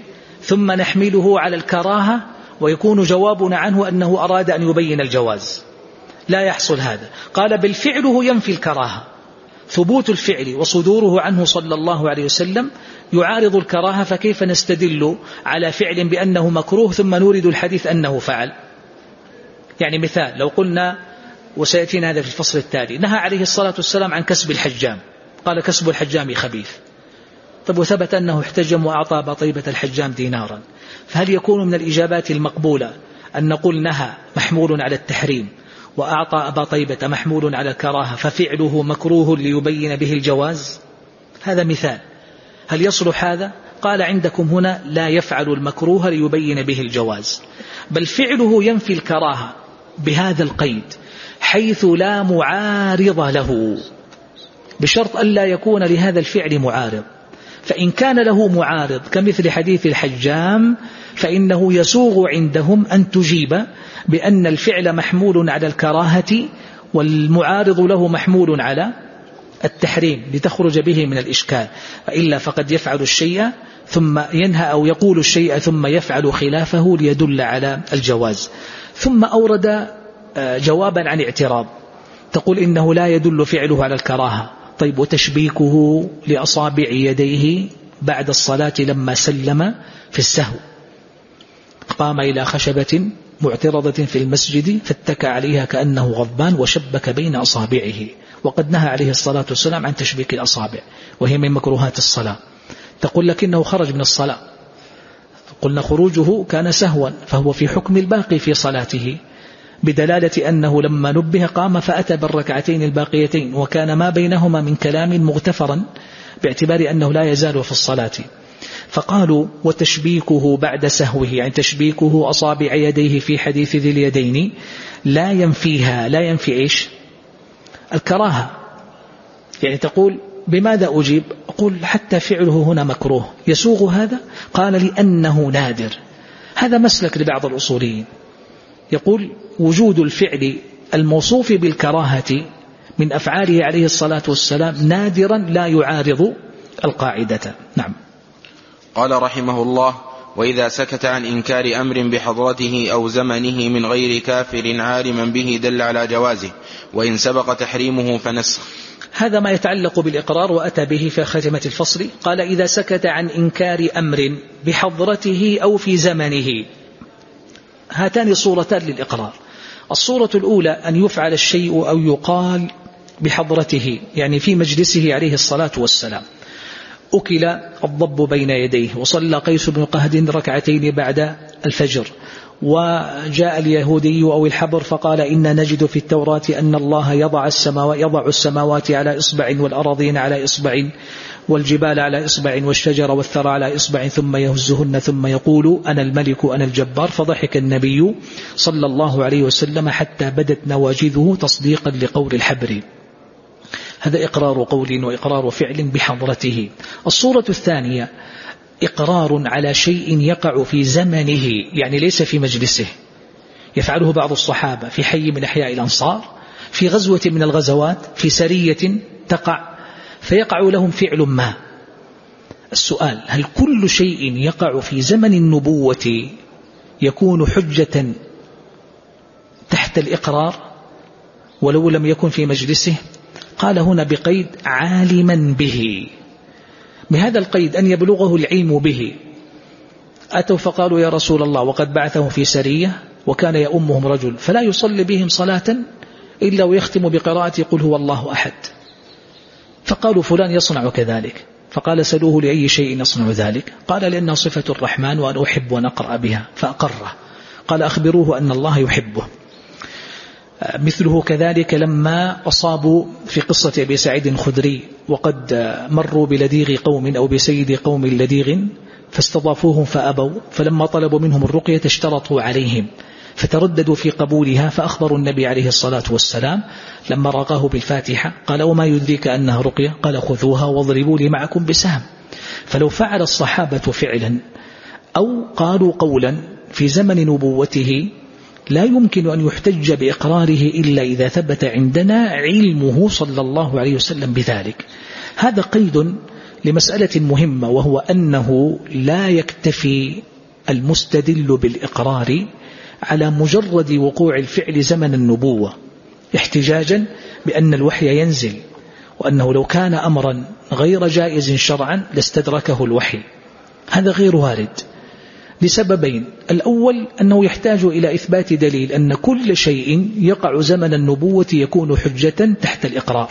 ثم نحمله على الكراهة ويكون جوابنا عنه أنه أراد أن يبين الجواز. لا يحصل هذا. قال بل فعله ينفي الكراهة. ثبوت الفعل وصدوره عنه صلى الله عليه وسلم يعارض الكراهة فكيف نستدل على فعل بأنه مكروه ثم نورد الحديث أنه فعل؟ يعني مثال لو قلنا وسيأتينا هذا في الفصل التالي نهى عليه الصلاة والسلام عن كسب الحجام. قال كسب الحجام خبيث. طب وثبت أنه احتجم وأعطى أبا طيبة الحجام دينارا. فهل يكون من الإجابات المقبولة أن نقول نهى محمول على التحريم وأعطى أبا طيبة محمول على الكراهة ففعله مكروه ليبين به الجواز؟ هذا مثال. هل يصلح هذا؟ قال عندكم هنا لا يفعل المكروه ليبين به الجواز. بل فعله ينفي الكراهة بهذا القيد حيث لا معارض له. بشرط ألا يكون لهذا الفعل معارض. فإن كان له معارض كمثل حديث الحجام فإنه يسوغ عندهم أن تجيب بأن الفعل محمول على الكراهة والمعارض له محمول على التحريم لتخرج به من الإشكال. وإلا فقد يفعل الشيء ثم ينهى أو يقول الشيء ثم يفعل خلافه ليدل على الجواز. ثم أورد آه، جوابا عن اعتراض. تقول إنه لا يدل فعله على الكراهة. طيب وتشبيكه لأصابع يديه بعد الصلاة لما سلم في السهو. قام إلى خشبة معترضة في المسجد فاتكى عليها كأنه غضبان وشبك بين أصابعه. وقد نهى عليه الصلاة والسلام عن تشبيك الأصابع وهي من مكروهات الصلاة. تقول لكنه خرج من الصلاة. قلنا خروجه كان سهوا فهو في حكم الباقي في صلاته. بدلالة أنه لما نبه قام فأتى بالركعتين الباقيتين وكان ما بينهما من كلام مغتفرا باعتبار أنه لا يزال في الصلاة. فقالوا وتشبيكه بعد سهوه. يعني تشبيكه أصابع يديه في حديث ذي اليدين. لا ينفيها. لا ينفي إيش؟ الكراهة. يعني تقول بماذا أجيب؟ أقول حتى فعله هنا مكروه. يسوغ هذا؟ قال لأنه نادر. هذا مسلك لبعض الأصوليين. يقول وجود الفعل الموصوف بالكراهة من أفعاله عليه الصلاة والسلام نادرا لا يعارض القاعدة. نعم. قال رحمه الله وإذا سكت عن إنكار أمر بحضرته أو زمنه من غير كافر عالما به دل على جوازه وإن سبق تحريمه فنسخ. هذا ما يتعلق بالإقرار وأتى به في خاتمة الفصل. قال إذا سكت عن إنكار أمر بحضرته أو في زمنه هاتان صورتان للإقرار. الصورة الأولى أن يفعل الشيء أو يقال بحضرته يعني في مجلسه عليه الصلاة والسلام. أكل الضب بين يديه وصلى قيس بن قهد ركعتين بعد الفجر. وجاء اليهودي أو الحبر فقال إن نجد في التوراة أن الله يضع السماوات, يضع السماوات على إصبع والأراضين على إصبع والجبال على إصبع والشجر والثرى على إصبع ثم يهزهن ثم يقول أنا الملك أنا الجبار. فضحك النبي صلى الله عليه وسلم حتى بدت نواجذه تصديقا لقول الحبر. هذا إقرار قول وإقرار فعل بحضرته. الصورة الثانية إقرار على شيء يقع في زمنه يعني ليس في مجلسه. يفعله بعض الصحابة في حي من أحياء الأنصار في غزوة من الغزوات في سرية تقع فيقع لهم فعل ما. السؤال هل كل شيء يقع في زمن النبوة يكون حجة تحت الإقرار ولو لم يكن في مجلسه؟ قال هنا بقيد عالما به. بهذا القيد أن يبلغه العلم به. أتوا فقالوا يا رسول الله وقد بعثه في سرية وكان يؤمهم رجل فلا يصلي بهم صلاة إلا ويختم بقراءة قل هو الله أحد. فقالوا فلان يصنع كذلك. فقال سلوه لأي شيء يصنع ذلك؟ قال لأنها صفة الرحمن وأنا أحب أن أقرأ بها فأقره. قال أخبروه أن الله يحبه. مثله كذلك لما أصابوا في قصة أبي سعيد الخدري وقد مروا بلديغ قوم أو بسيد قوم لديغ فاستضافوهم فأبوا فلما طلبوا منهم الرقية اشترطوا عليهم فترددوا في قبولها فأخبروا النبي عليه الصلاة والسلام لما رقاه بالفاتحة قال وما يدريك أنها رقية؟ قال خذوها واضربوا لي معكم بسهم. فلو فعل الصحابة فعلا أو قالوا قولا في زمن نبوته لا يمكن أن يحتج بإقراره إلا إذا ثبت عندنا علمه صلى الله عليه وسلم بذلك. هذا قيد لمسألة مهمة وهو أنه لا يكتفي المستدل بالإقرار على مجرد وقوع الفعل زمن النبوة احتجاجا بأن الوحي ينزل وأنه لو كان أمرا غير جائز شرعا لاستدركه الوحي. هذا غير وارد. لسببين. الأول أنه يحتاج إلى إثبات دليل أن كل شيء يقع زمن النبوة يكون حجة تحت الإقرار.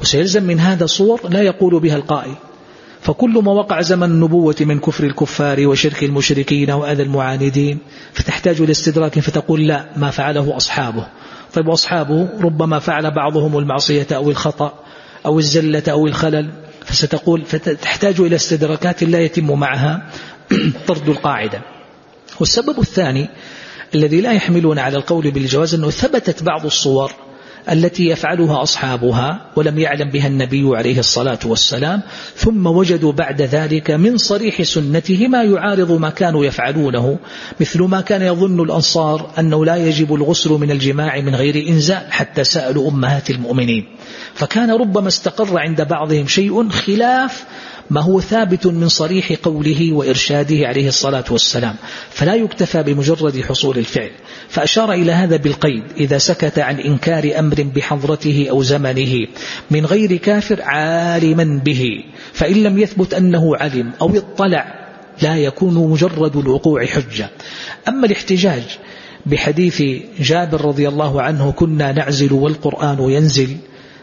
وسيلزم من هذا صور لا يقول بها القائل. فكل ما وقع زمن النبوة من كفر الكفار وشرك المشركين وأذى المعاندين فتحتاج إلى استدراك فتقول لا ما فعله أصحابه. طيب وأصحابه ربما فعل بعضهم المعصية أو الخطأ أو الزلة أو الخلل فستقول فتحتاج إلى استدراكات لا يتم معها. طرد القاعدة. والسبب الثاني الذي لا يحملون على القول بالجواز أنه ثبتت بعض الصور التي يفعلها أصحابها ولم يعلم بها النبي عليه الصلاة والسلام ثم وجدوا بعد ذلك من صريح سنته ما يعارض ما كانوا يفعلونه مثل ما كان يظن الأنصار أنه لا يجب الغسل من الجماع من غير إنزال حتى سألوا أمهات المؤمنين. فكان ربما استقر عند بعضهم شيء خلاف ما هو ثابت من صريح قوله وإرشاده عليه الصلاة والسلام فلا يكتفى بمجرد حصول الفعل. فأشار إلى هذا بالقيد إذا سكت عن إنكار أمر بحضرته أو زمنه من غير كافر عالما به فإن لم يثبت أنه علم أو اطلع لا يكون مجرد الوقوع حجة. أما الاحتجاج بحديث جابر رضي الله عنه كنا نعزل والقرآن ينزل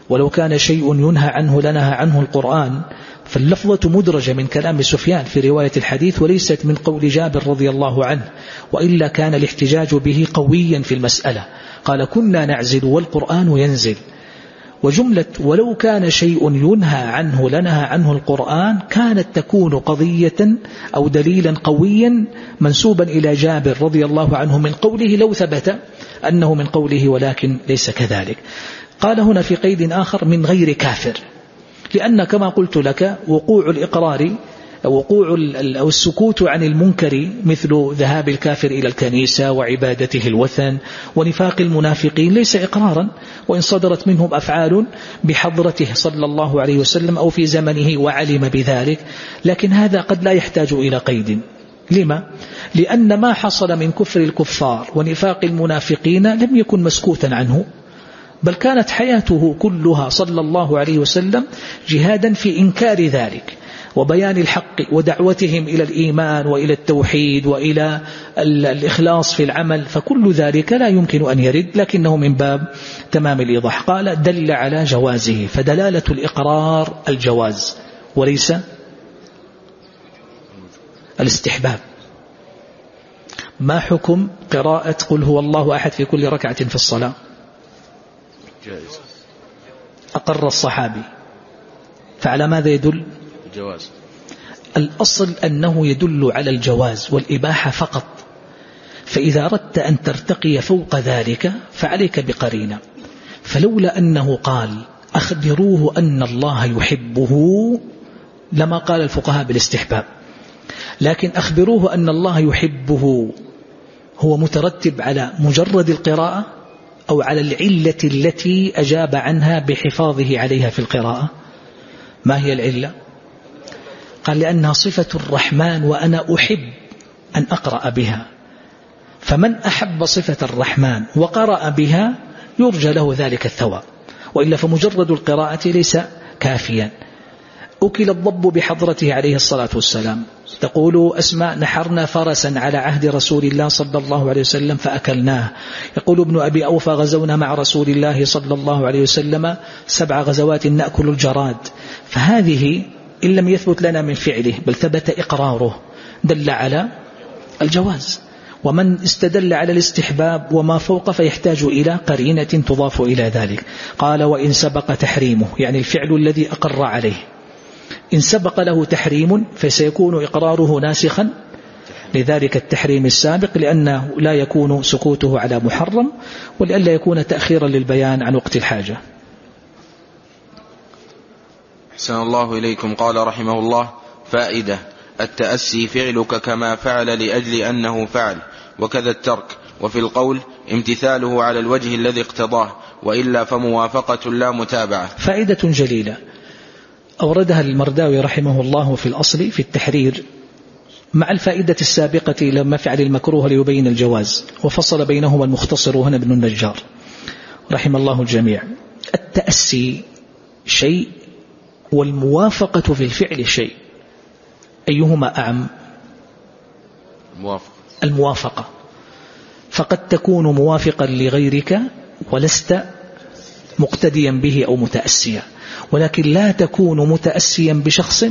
ولو كان شيء ينهى عنه لنهى عنه القرآن فاللفظة مدرجة من كلام سفيان في رواية الحديث وليست من قول جابر رضي الله عنه وإلا كان الاحتجاج به قويا في المسألة. قال كنا نعزل والقرآن ينزل. وجملة ولو كان شيء ينهى عنه لنهى عنه القرآن كانت تكون قضية أو دليلا قويا منسوبا إلى جابر رضي الله عنه من قوله لو ثبت أنه من قوله ولكن ليس كذلك. قال هنا في قيد آخر من غير كافر. لأن كما قلت لك وقوع الإقرار وقوع أو السكوت عن المنكر مثل ذهاب الكافر إلى الكنيسة وعبادته الوثن ونفاق المنافقين ليس إقرارا وإن صدرت منهم أفعال بحضرته صلى الله عليه وسلم أو في زمنه وعلم بذلك لكن هذا قد لا يحتاج إلى قيد لما؟ لأن ما حصل من كفر الكفار ونفاق المنافقين لم يكن مسكوتا عنه بل كانت حياته كلها صلى الله عليه وسلم جهادا في إنكار ذلك وبيان الحق ودعوتهم إلى الإيمان وإلى التوحيد وإلى الإخلاص في العمل فكل ذلك لا يمكن أن يرد لكنه من باب تمام الإيضاح. قال دل على جوازه. فدلالة الإقرار الجواز وليس الاستحباب. ما حكم قراءة قل هو الله أحد في كل ركعة في الصلاة؟ جائز. أقر الصحابي. فعلى ماذا يدل؟ الجواز. الأصل أنه يدل على الجواز والإباحة فقط. فإذا أردت أن ترتقي فوق ذلك فعليك بقرينة. فلولا أنه قال أخبروه أن الله يحبه لما قال الفقهاء بالاستحباب. لكن أخبروه أن الله يحبه هو مترتب على مجرد القراءة أو على العلة التي أجاب عنها بحفاظه عليها في القراءة؟ ما هي العلة؟ قال لأنها صفة الرحمن وأنا أحب أن أقرأ بها. فمن أحب صفة الرحمن وقرأ بها يرجى له ذلك الثواب. وإلا فمجرد القراءة ليس كافيا. أكل الضب بحضرته عليه الصلاة والسلام. تقول أسماء نحرنا فرسا على عهد رسول الله صلى الله عليه وسلم فأكلناه. يقول ابن أبي أوفى غزونا مع رسول الله صلى الله عليه وسلم سبع غزوات نأكل الجراد. فهذه إن لم يثبت لنا من فعله بل ثبت إقراره. دل على الجواز. ومن استدل على الاستحباب وما فوق فيحتاج إلى قرينة تضاف إلى ذلك. قال وإن سبق تحريمه يعني الفعل الذي أقر عليه. إن سبق له تحريم فسيكون إقراره ناسخا. لذلك التحريم السابق لأنه لا يكون سكوته على محرم ولئلا يكون تأخيرا للبيان عن وقت الحاجة. أحسن الله إليكم. قال رحمه الله فائدة التأسي فعلك كما فعل لأجل أنه فعل وكذا الترك. وفي القول امتثاله على الوجه الذي اقتضاه وإلا فموافقة لا متابعة. فائدة جليلة أوردها المرداوي رحمه الله في الأصل في التحرير مع الفائدة السابقة لما فعل المكروه ليبين الجواز وفصل بينهما المختصر هنا ابن النجار رحم الله الجميع. التأسي شيء والموافقة في الفعل شيء أيهما أعم؟ الموافقة. الموافقة. فقد تكون موافقا لغيرك ولست مقتديا به أو متأسيا. ولكن لا تكون متأسيا بشخص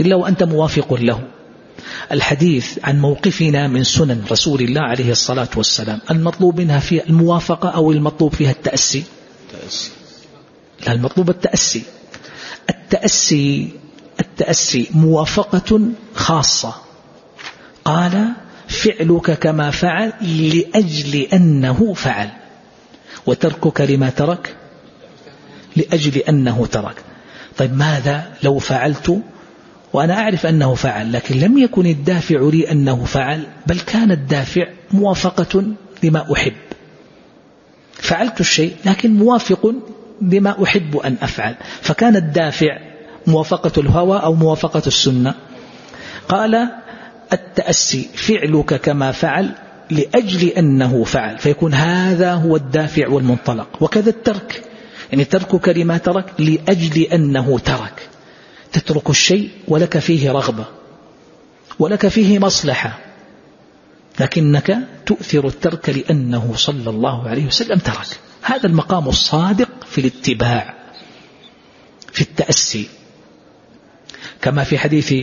إلا وأنت موافق له. الحديث عن موقفنا من سنن رسول الله عليه الصلاة والسلام المطلوب منها فيها الموافقة أو المطلوب فيها التأسي. لا المطلوب التأسي. التأسي التأسي موافقة خاصة. قال فعلك كما فعل لأجل أنه فعل وتركك لما ترك لأجل أنه ترك. طيب ماذا لو فعلت؟ وأنا أعرف أنه فعل لكن لم يكن الدافع لي أنه فعل بل كان الدافع موافقة لما أحب. فعلت الشيء لكن موافق بما أحب أن أفعل. فكان الدافع موافقة الهوى أو موافقة السنة؟ قال التأسي فعلك كما فعل لأجل أنه فعل. فيكون هذا هو الدافع والمنطلق. وكذا الترك. يعني تركك لما ترك لأجل أنه ترك. تترك الشيء ولك فيه رغبة ولك فيه مصلحة لكنك تؤثر الترك لأنه صلى الله عليه وسلم ترك. هذا المقام الصادق في الاتباع في التأسي. كما في حديث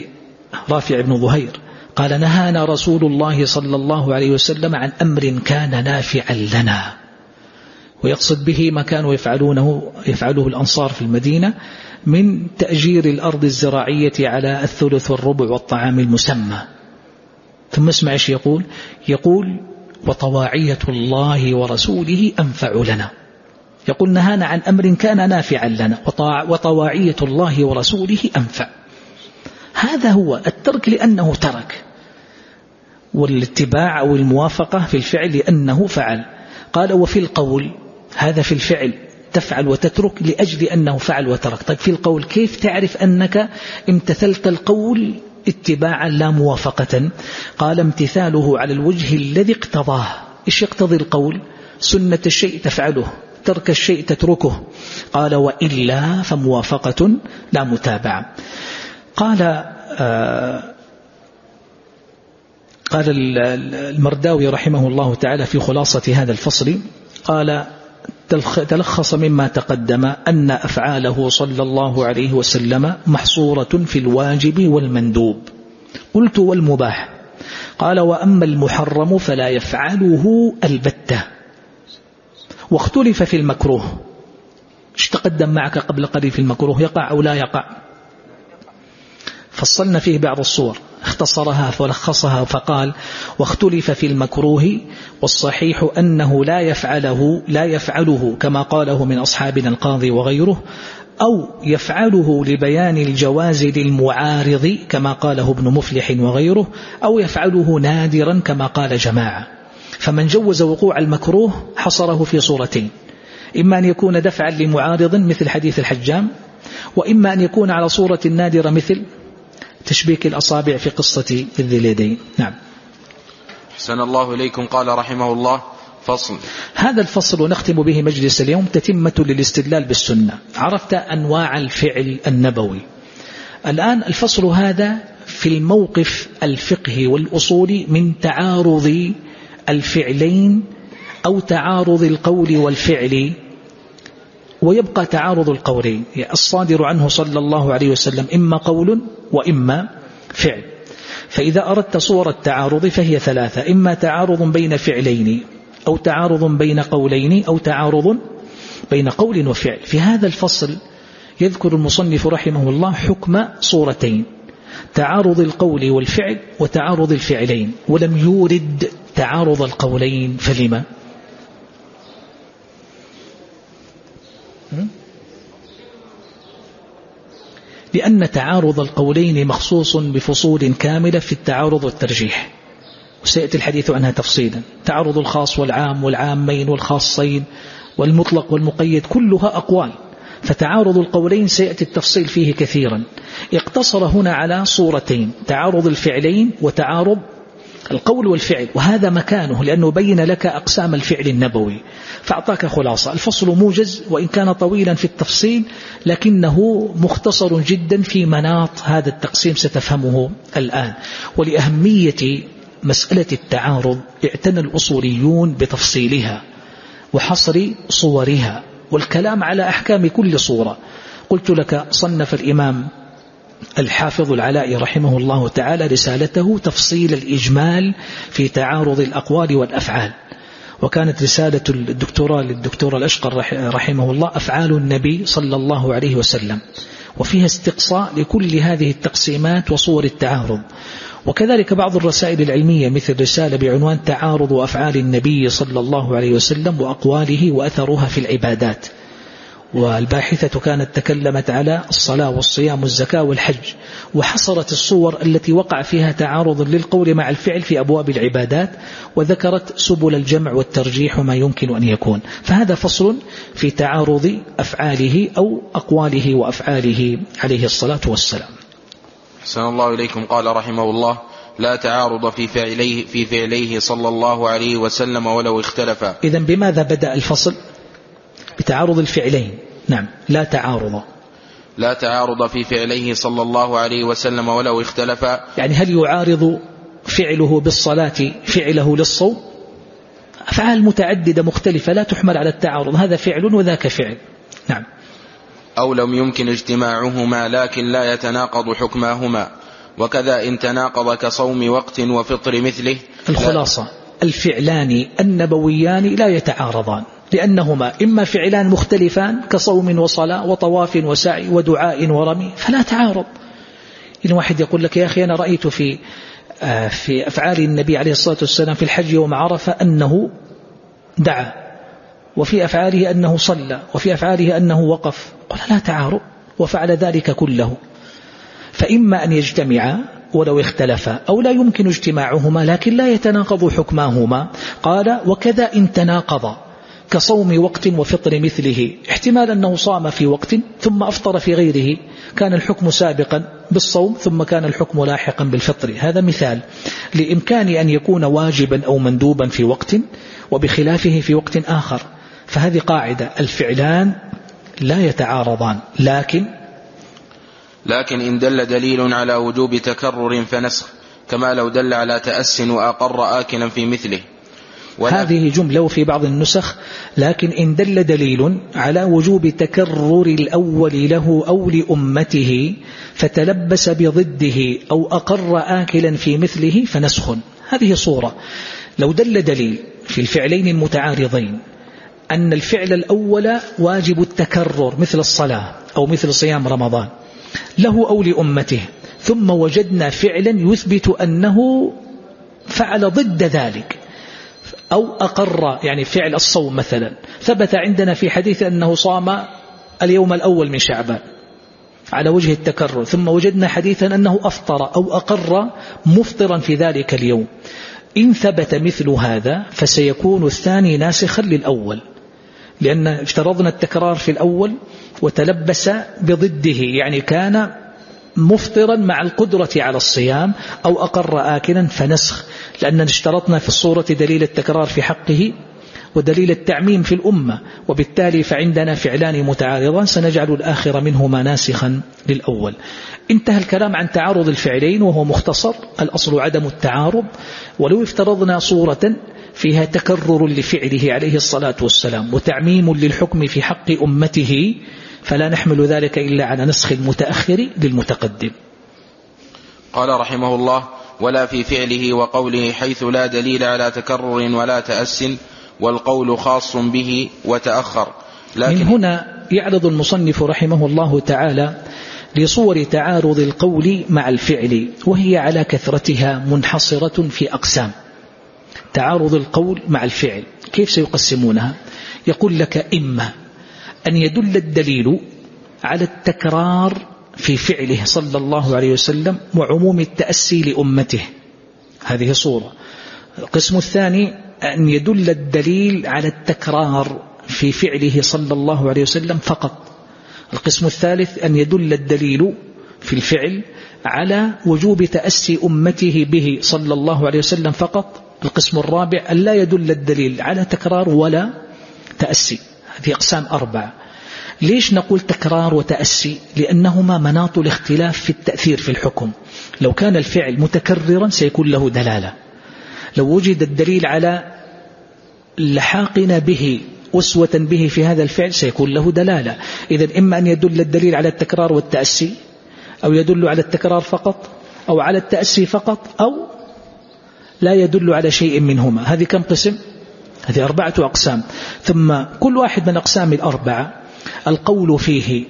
رافع بن ظهير قال نهانا رسول الله صلى الله عليه وسلم عن أمر كان نافعا لنا. ويقصد به ما كانوا يفعلونه يفعله الأنصار في المدينة من تأجير الأرض الزراعية على الثلث والربع والطعام المسمى. ثم اسمع إيش يقول؟ يقول وطواعية الله ورسوله أنفع لنا. يقول نهانا عن أمر كان نافعا لنا وطواعية الله ورسوله أنفع. هذا هو الترك لأنه ترك والاتباع أو الموافقة في الفعل لأنه فعل. قال وفي القول هذا في الفعل تفعل وتترك لأجل أنه فعل وترك. طيب في القول كيف تعرف أنك امتثلت القول اتباعا لا موافقة؟ قال امتثاله على الوجه الذي اقتضاه. إيش يقتضي القول؟ سنة الشيء تفعله ترك الشيء تتركه. قال وإلا فموافقة لا متابعة. قال آه قال المرداوي رحمه الله تعالى في خلاصة هذا الفصل قال تلخص مما تقدم أن أفعاله صلى الله عليه وسلم محصورة في الواجب والمندوب. قلت والمباح. قال وأما المحرم فلا يفعله البتة. واختلف في المكروه. تقدم معك قبل قليل في المكروه؟ يقع أو لا يقع؟ فصلنا فيه بعض الصور. اختصرها فلخصها فقال واختلف في المكروه والصحيح أنه لا يفعله لا يفعله كما قاله من أصحابنا القاضي وغيره أو يفعله لبيان الجواز للمعارض كما قاله ابن مفلح وغيره أو يفعله نادرا كما قال جماعة. فمن جوز وقوع المكروه حصره في صورتين إما أن يكون دفعا لمعارض مثل حديث الحجام وإما أن يكون على صورة نادرة مثل تشبيك الأصابع في قصة ذي اليدين. نعم. حسن الله إليكم قال رحمه الله. فصل. هذا الفصل نختم به مجلس اليوم تتمة للاستدلال بالسنة. عرفت أنواع الفعل النبوي. الآن الفصل هذا في الموقف الفقهي والأصولي من تعارض الفعلين أو تعارض القول والفعل. ويبقى تعارض القولين. الصادر عنه صلى الله عليه وسلم. إما قول وإما فعل. فإذا أردت صور التعارض فهي ثلاثة إما تعارض بين فعلين أو تعارض بين قولين أو تعارض بين قول وفعل. في هذا الفصل يذكر المصنف رحمه الله حكم صورتين تعارض القول والفعل وتعارض الفعلين. ولم يورد تعارض القولين فلما؟ لأن تعارض القولين مخصوص بفصول كاملة في التعارض والترجيح. وسيأتي الحديث عنها تفصيلا. تعارض الخاص والعام والعامين والخاصين والمطلق والمقيد كلها أقوال. فتعارض القولين سيأتي التفصيل فيه كثيرا. اقتصر هنا على صورتين تعارض الفعلين وتعارض القول والفعل وهذا مكانه لأنه بين لك أقسام الفعل النبوي. فأعطاك خلاصة الفصل موجز وإن كان طويلا في التفصيل لكنه مختصر جدا في مناط هذا التقسيم ستفهمه الآن. ولأهمية مسألة التعارض اعتنى الأصوليون بتفصيلها وحصر صورها والكلام على أحكام كل صورة. قلت لك صنف الإمام الحافظ العلاء رحمه الله تعالى رسالته تفصيل الإجمال في تعارض الأقوال والأفعال. وكانت رسالة الدكتوراه للدكتور الأشقر رحمه الله أفعال النبي صلى الله عليه وسلم. وفيها استقصاء لكل هذه التقسيمات وصور التعارض. وكذلك بعض الرسائل العلمية مثل رسالة بعنوان تعارض أفعال النبي صلى الله عليه وسلم وأقواله وأثرها في العبادات. والباحثة كانت تكلمت على الصلاة والصيام والزكاة والحج وحصرت الصور التي وقع فيها تعارض للقول مع الفعل في أبواب العبادات وذكرت سبل الجمع والترجيح ما يمكن أن يكون. فهذا فصل في تعارض أفعاله أو أقواله وأفعاله عليه الصلاة والسلام. أحسن الله إليكم. قال رحمه الله لا تعارض في فعليه, في فعليه صلى الله عليه وسلم ولو اختلفا إذا بماذا بدأ الفصل؟ بتعارض الفعلين. نعم لا تعارض. لا تعارض في فعليه صلى الله عليه وسلم ولو اختلفا يعني هل يعارض فعله بالصلاة فعله للصوم؟ أفعال متعددة مختلفة لا تحمل على التعارض. هذا فعل وذاك فعل. نعم. أو لم يمكن اجتماعهما لكن لا يتناقض حكماهما. وكذا إن تناقض كصوم وقت وفطر مثله الخلاصة الفعلان النبويان لا يتعارضان. لأنهما إما فعلان مختلفان كصوم وصلاة وطواف وسعي ودعاء ورمي فلا تعارض. إن واحد يقول لك يا أخي أنا رأيت في آه، في أفعال النبي عليه الصلاة والسلام في الحج يوم عرفة أنه دعا وفي أفعاله أنه صلى وفي أفعاله أنه وقف. قال لا تعارض وفعل ذلك كله. فإما أن يجتمعا ولو اختلفا أو لا يمكن اجتماعهما لكن لا يتناقض حكماهما. قال وكذا إن تناقضا. كصوم وقت وفطر مثله. احتمال أنه صام في وقت ثم أفطر في غيره. كان الحكم سابقا بالصوم ثم كان الحكم لاحقا بالفطر. هذا مثال لإمكان أن يكون واجبا أو مندوبا في وقت وبخلافه في وقت آخر. فهذه قاعدة. الفعلان لا يتعارضان. لكن لكن إن دل دليل على وجوب تكرر فنسخ كما لو دل على تأس وأقر آكلا في مثله. هذه جملة وفي بعض النسخ لكن إن دل دليل على وجوب تكرر الأول له أو لأمته فتلبس بضده أو أقر آكلا في مثله فنسخ. هذه صورة. لو دل دليل في الفعلين المتعارضين أن الفعل الأول واجب التكرر مثل الصلاة أو مثل صيام رمضان له أو لأمته ثم وجدنا فعلا يثبت أنه فعل ضد ذلك. أو أقر يعني فعل الصوم مثلا. ثبت عندنا في حديث أنه صام اليوم الأول من شعبان على وجه التكرر. ثم وجدنا حديثا أنه أفطر أو أقر مفطرا في ذلك اليوم. إن ثبت مثل هذا فسيكون الثاني ناسخا للأول لأن افترضنا التكرار في الأول وتلبس بضده يعني كان مفطرا مع القدرة على الصيام أو أقر آكلا فنسخ لأننا اشترطنا في الصورة دليل التكرار في حقه ودليل التعميم في الأمة وبالتالي فعندنا فعلان متعارضان سنجعل الآخر منهما ناسخا للأول. انتهى الكلام عن تعارض الفعلين وهو مختصر الأصل عدم التعارض ولو افترضنا صورة فيها تكرر لفعله عليه الصلاة والسلام وتعميم للحكم في حق أمته فلا نحمل ذلك إلا على نسخ المتأخر للمتقدم. قال رحمه الله ولا في فعله وقوله حيث لا دليل على تكرر ولا تأس والقول خاص به وتأخر. لكن من هنا يعرض المصنف رحمه الله تعالى لصور تعارض القول مع الفعل وهي على كثرتها منحصرة في أقسام. تعارض القول مع الفعل كيف سيقسمونها؟ يقول لك إما أن يدل الدليل على التكرار في فعله صلى الله عليه وسلم وعموم التأسي لأمته. هذه صورة. القسم الثاني أن يدل الدليل على التكرار في فعله صلى الله عليه وسلم فقط. القسم الثالث أن يدل الدليل في الفعل على وجوب تأسي أمته به صلى الله عليه وسلم فقط. القسم الرابع أن لا يدل الدليل على تكرار ولا تأسي. هذه أقسام أربعة ليش نقول تكرار وتأسي؟ لأنهما مناط الاختلاف في التأثير في الحكم. لو كان الفعل متكررا سيكون له دلالة. لو وجد الدليل على لحاقنا به أسوة به في هذا الفعل سيكون له دلالة. إذا إما أن يدل الدليل على التكرار والتأسي أو يدل على التكرار فقط أو على التأسي فقط أو لا يدل على شيء منهما. هذه كم قسم؟ هذه أربعة أقسام. ثم كل واحد من أقسام الأربعة القول فيه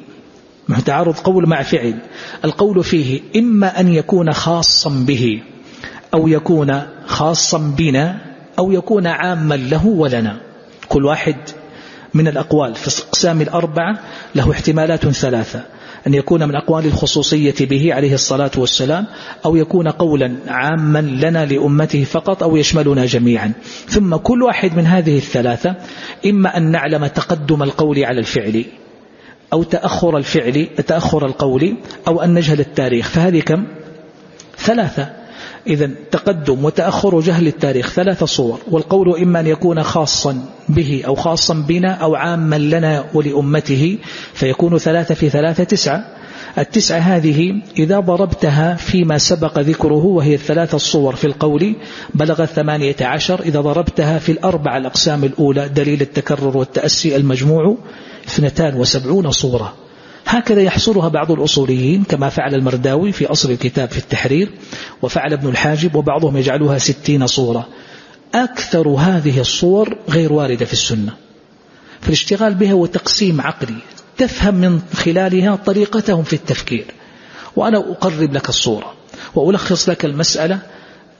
تعارض قول مع فعل. القول فيه إما أن يكون خاصا به أو يكون خاصا بنا أو يكون عاما له ولنا. كل واحد من الأقوال في الأقسام الأربعة له احتمالات ثلاثة. أن يكون من أقوال الخصوصية به عليه الصلاة والسلام أو يكون قولا عاما لنا لأمته فقط أو يشملنا جميعا. ثم كل واحد من هذه الثلاثة إما أن نعلم تقدم القول على الفعل أو تأخر الفعل تأخر القول أو أن نجهل التاريخ. فهذه كم؟ ثلاثة. إذا تقدم وتأخر جهل التاريخ ثلاث صور والقول إما أن يكون خاصا به أو خاصا بنا أو عاما لنا ولأمته فيكون ثلاثة في ثلاثة تسعة. التسعة هذه إذا ضربتها فيما سبق ذكره وهي الثلاثة الصور في القول بلغت ثمانية عشر إذا ضربتها في الأربع الأقسام الأولى دليل التكرر والتأسي المجموع اثنتان وسبعون صورة. هكذا يحصرها بعض الأصوليين كما فعل المرداوي في أصل الكتاب في التحرير وفعل ابن الحاجب وبعضهم يجعلها ستين صورة. أكثر هذه الصور غير واردة في السنة. فالاشتغال بها هو تقسيم عقلي تفهم من خلالها طريقتهم في التفكير. وأنا أقرب لك الصورة وألخص لك المسألة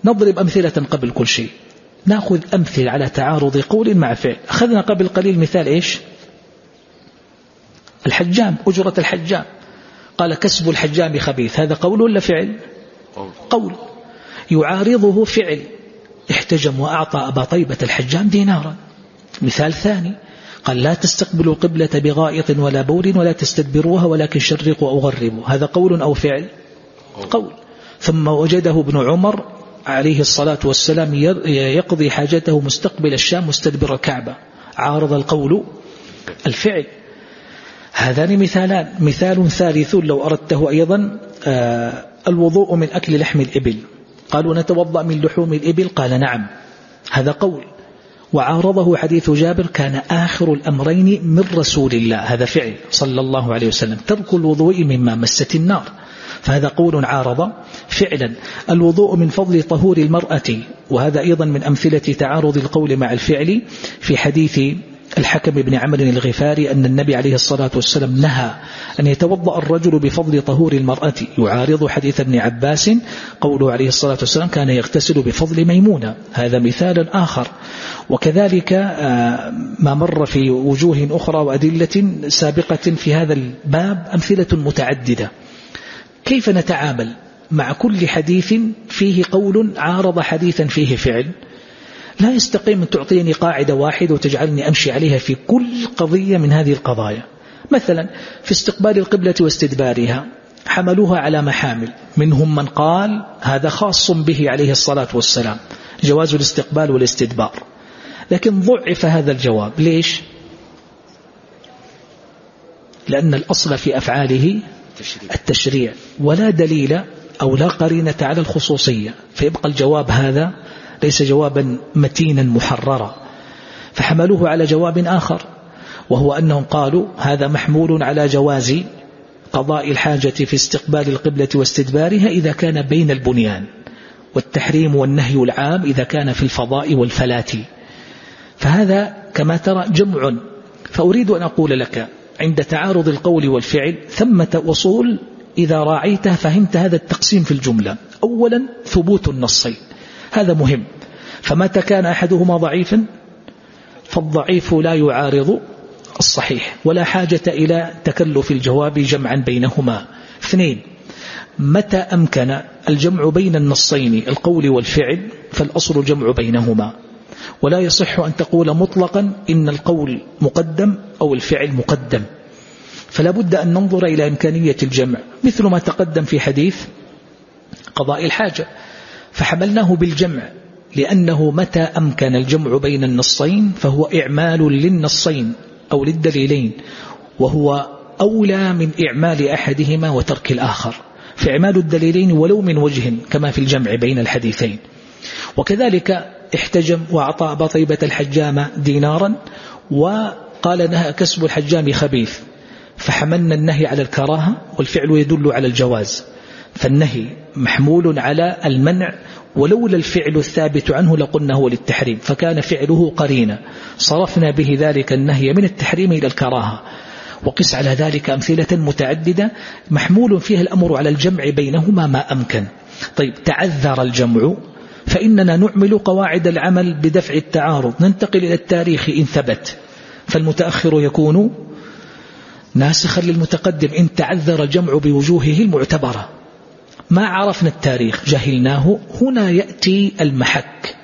نضرب أمثلة قبل كل شيء. نأخذ أمثل على تعارض قول مع فعل. أخذنا قبل قليل مثال إيش؟ الحجام أجرة الحجام. قال كسب الحجام خبيث. هذا قول ولا فعل؟ قول. يعارضه فعل. احتجم وأعطى أبا طيبة الحجام دينارا. مثال ثاني. قال لا تستقبلوا القبلة بغائط ولا بول ولا تستدبروها ولكن شرقوا أو غربوا. هذا قول أو فعل؟ قول. ثم وجده ابن عمر عليه الصلاة والسلام يقضي حاجته مستقبل الشام مستدبر الكعبة. عارض القول الفعل. هذان مثالان. مثال ثالث لو أردته أيضا آه، الوضوء من أكل لحم الإبل. قالوا نتوضأ من لحوم الإبل؟ قال نعم. هذا قول. وعارضه حديث جابر كان آخر الأمرين من رسول الله. هذا فعل صلى الله عليه وسلم. ترك الوضوء مما مست النار. فهذا قول عارض فعلا. الوضوء من فضل طهور المرأة. وهذا أيضا من أمثلة تعارض القول مع الفعل في حديث الحكم بن عمرو الغفاري أن النبي عليه الصلاة والسلام نهى أن يتوضأ الرجل بفضل طهور المرأة. يعارض حديث ابن عباس قوله عليه الصلاة والسلام كان يغتسل بفضل ميمونة. هذا مثال آخر. وكذلك آه، ما مر في وجوه أخرى وأدلة سابقة في هذا الباب أمثلة متعددة. كيف نتعامل مع كل حديث فيه قول عارض حديثا فيه فعل؟ لا يستقيم أن تعطيني قاعدة واحدة وتجعلني أمشي عليها في كل قضية من هذه القضايا. مثلا في استقبال القبلة واستدبارها حملوها على محامل منهم من قال هذا خاص به عليه الصلاة والسلام جواز الاستقبال والاستدبار. لكن ضعف هذا الجواب ليش؟ لأن الأصل في أفعاله التشريع ولا دليل أو لا قرينة على الخصوصية. فيبقى الجواب هذا ليس جوابا متينا محررا. فحملوه على جواب آخر وهو أنهم قالوا هذا محمول على جواز قضاء الحاجة في استقبال القبلة واستدبارها إذا كان بين البنيان والتحريم والنهي العام إذا كان في الفضاء والفلات. فهذا كما ترى جمع. فأريد أن أقول لك عند تعارض القول والفعل ثمة وصول إذا راعيته فهمت هذا التقسيم في الجملة. أولا ثبوت النصين هذا مهم. فمتى كان أحدهما ضعيفا؟ فالضعيف لا يعارض الصحيح ولا حاجة إلى تكلف الجواب جمعا بينهما. اثنين متى أمكن الجمع بين النصين القول والفعل؟ فالأصل الجمع بينهما. ولا يصح أن تقول مطلقا إن القول مقدم أو الفعل مقدم. فلا بد أن ننظر إلى إمكانية الجمع. مثل ما تقدم في حديث قضاء الحاجة. فحملناه بالجمع لأنه متى أمكن الجمع بين النصين فهو إعمال للنصين أو للدليلين وهو أولى من إعمال أحدهما وترك الآخر. فإعمال الدليلين ولو من وجه كما في الجمع بين الحديثين. وكذلك احتجم وأعطى أبا طيبة الحجام دينارا وقال أنها كسب الحجام خبيث فحملنا النهي على الكراهة والفعل يدل على الجواز. فالنهي محمول على المنع ولولا الفعل الثابت عنه لقلنا هو للتحريم فكان فعله قرينا. صرفنا به ذلك النهي من التحريم إلى الكراهة. وقس على ذلك أمثلة متعددة محمول فيها الأمر على الجمع بينهما ما أمكن. طيب تعذر الجمع فإننا نعمل قواعد العمل بدفع التعارض. ننتقل إلى التاريخ إن ثبت. فالمتأخر يكون ناسخا للمتقدم إن تعذر الجمع بوجوهه المعتبرة. ما عرفنا التاريخ جهلناه هنا يأتي المحك.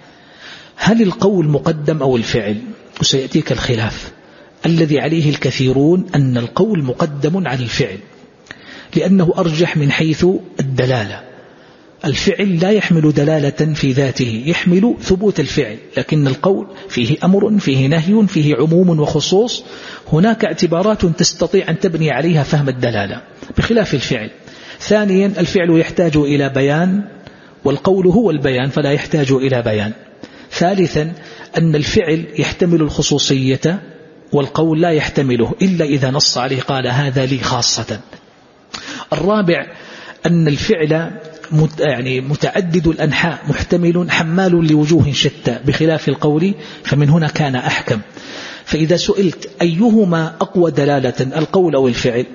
هل القول مقدم أو الفعل؟ وسيأتيك الخلاف. الذي عليه الكثيرون أن القول مقدم عن الفعل لأنه أرجح من حيث الدلالة. الفعل لا يحمل دلالة في ذاته يحمل ثبوت الفعل لكن القول فيه أمر فيه نهي فيه عموم وخصوص. هناك اعتبارات تستطيع أن تبني عليها فهم الدلالة بخلاف الفعل. ثانيا الفعل يحتاج إلى بيان والقول هو البيان فلا يحتاج إلى بيان. ثالثا أن الفعل يحتمل الخصوصية والقول لا يحتمله إلا إذا نص عليه قال هذا لي خاصة. الرابع أن الفعل يعني متعدد الأنحاء محتمل حمال لوجوه شتى بخلاف القول فمن هنا كان أحكم. فإذا سئلت أيهما أقوى دلالة القول أو الفعل؟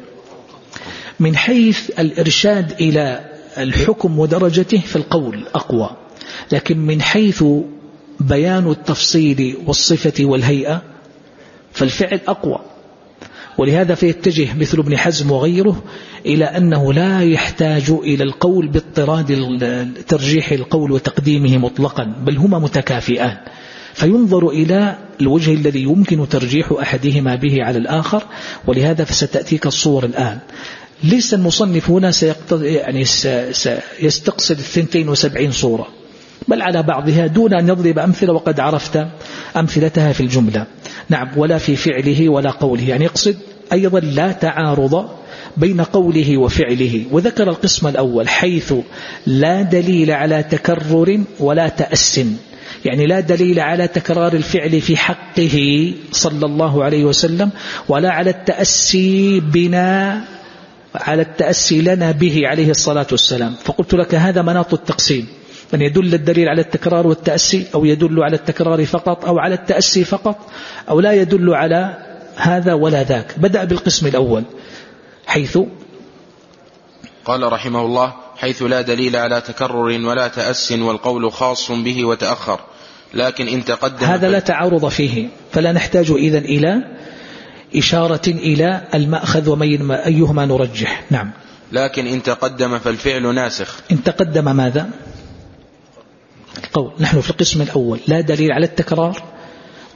من حيث الإرشاد إلى الحكم ودرجته في القول أقوى لكن من حيث بيان التفصيل والصفة والهيئة فالفعل أقوى. ولهذا فيتجه مثل ابن حزم وغيره إلى أنه لا يحتاج إلى القول باضطراد ترجيح القول وتقديمه مطلقا بل هما متكافئان. فينظر إلى الوجه الذي يمكن ترجيح أحدهما به على الآخر ولهذا فستأتيك الصور الآن. ليس المصنف هنا يعني سيستقصد الثنتين وسبعين صورة. بل على بعضها دون أن يضرب أمثلة وقد عرفت أمثلتها في الجملة. نعم ولا في فعله ولا قوله. يعني يقصد أيضا لا تعارض بين قوله وفعله. وذكر القسم الأول حيث لا دليل على تكرر ولا تأس يعني لا دليل على تكرار الفعل في حقه صلى الله عليه وسلم ولا على التأسي بنا على التأسي لنا به عليه الصلاة والسلام. فقلت لك هذا مناط التقسيم. أن يدل الدليل على التكرار والتأسي أو يدل على التكرار فقط أو على التأسي فقط أو لا يدل على هذا ولا ذاك. بدأ بالقسم الأول. حيث قال رحمه الله حيث لا دليل على تكرر ولا تأس والقول خاص به وتأخر. لكن إن تقدم هذا لا تعارض فيه. فلا نحتاج إذا إلى إشارة إلى المأخذ ومين أيهما نرجح. نعم. لكن إن تقدم فالفعل ناسخ. إن تقدم ماذا؟ القول نحن في القسم الأول. لا دليل على التكرار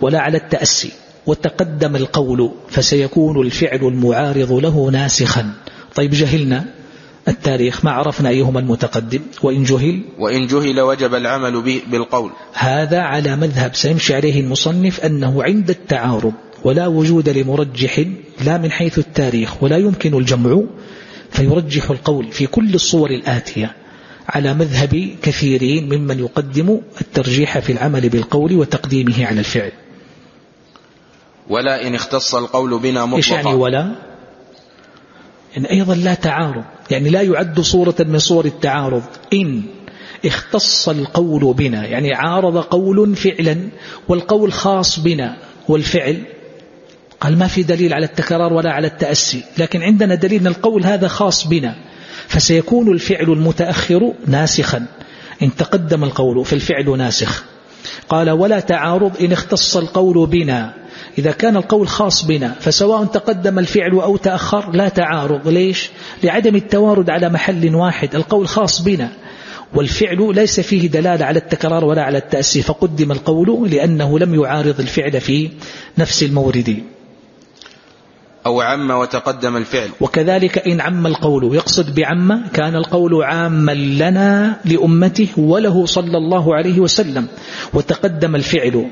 ولا على التأسي. وتقدم القول فسيكون الفعل المعارض له ناسخا. طيب جهلنا التاريخ. ما عرفنا أيهما المتقدم؟ وإن جهل؟ وإن جهل وجب العمل به بالقول. هذا على مذهب سيمشي عليه المصنف أنه عند التعارض. ولا وجود لمرجح لا من حيث التاريخ ولا يمكن الجمع فيرجح القول في كل الصور الآتية على مذهب كثيرين ممن يقدم الترجيح في العمل بالقول وتقديمه على الفعل. ولا إن اختص القول بنا مطلقا. إيش يعني ولا؟ إن أيضا لا تعارض يعني لا يعد صورة من صور التعارض. إن اختص القول بنا يعني عارض قول فعلا والقول خاص بنا والفعل قال ما في دليل على التكرار ولا على التأسي لكن عندنا دليل أن القول هذا خاص بنا فسيكون الفعل المتأخر ناسخا. إن تقدم القول فالفعل ناسخ. قال ولا تعارض إن اختص القول بنا. إذا كان القول خاص بنا فسواء تقدم الفعل أو تأخر لا تعارض. ليش؟ لعدم التوارد على محل واحد. القول خاص بنا. والفعل ليس فيه دلالة على التكرار ولا على التأسي فقدم القول لأنه لم يعارض الفعل في نفس المورد. أو عم وتقدم الفعل. وكذلك إن عم القول يقصد بعم كان القول عاما لنا لأمته وله صلى الله عليه وسلم وتقدم الفعل.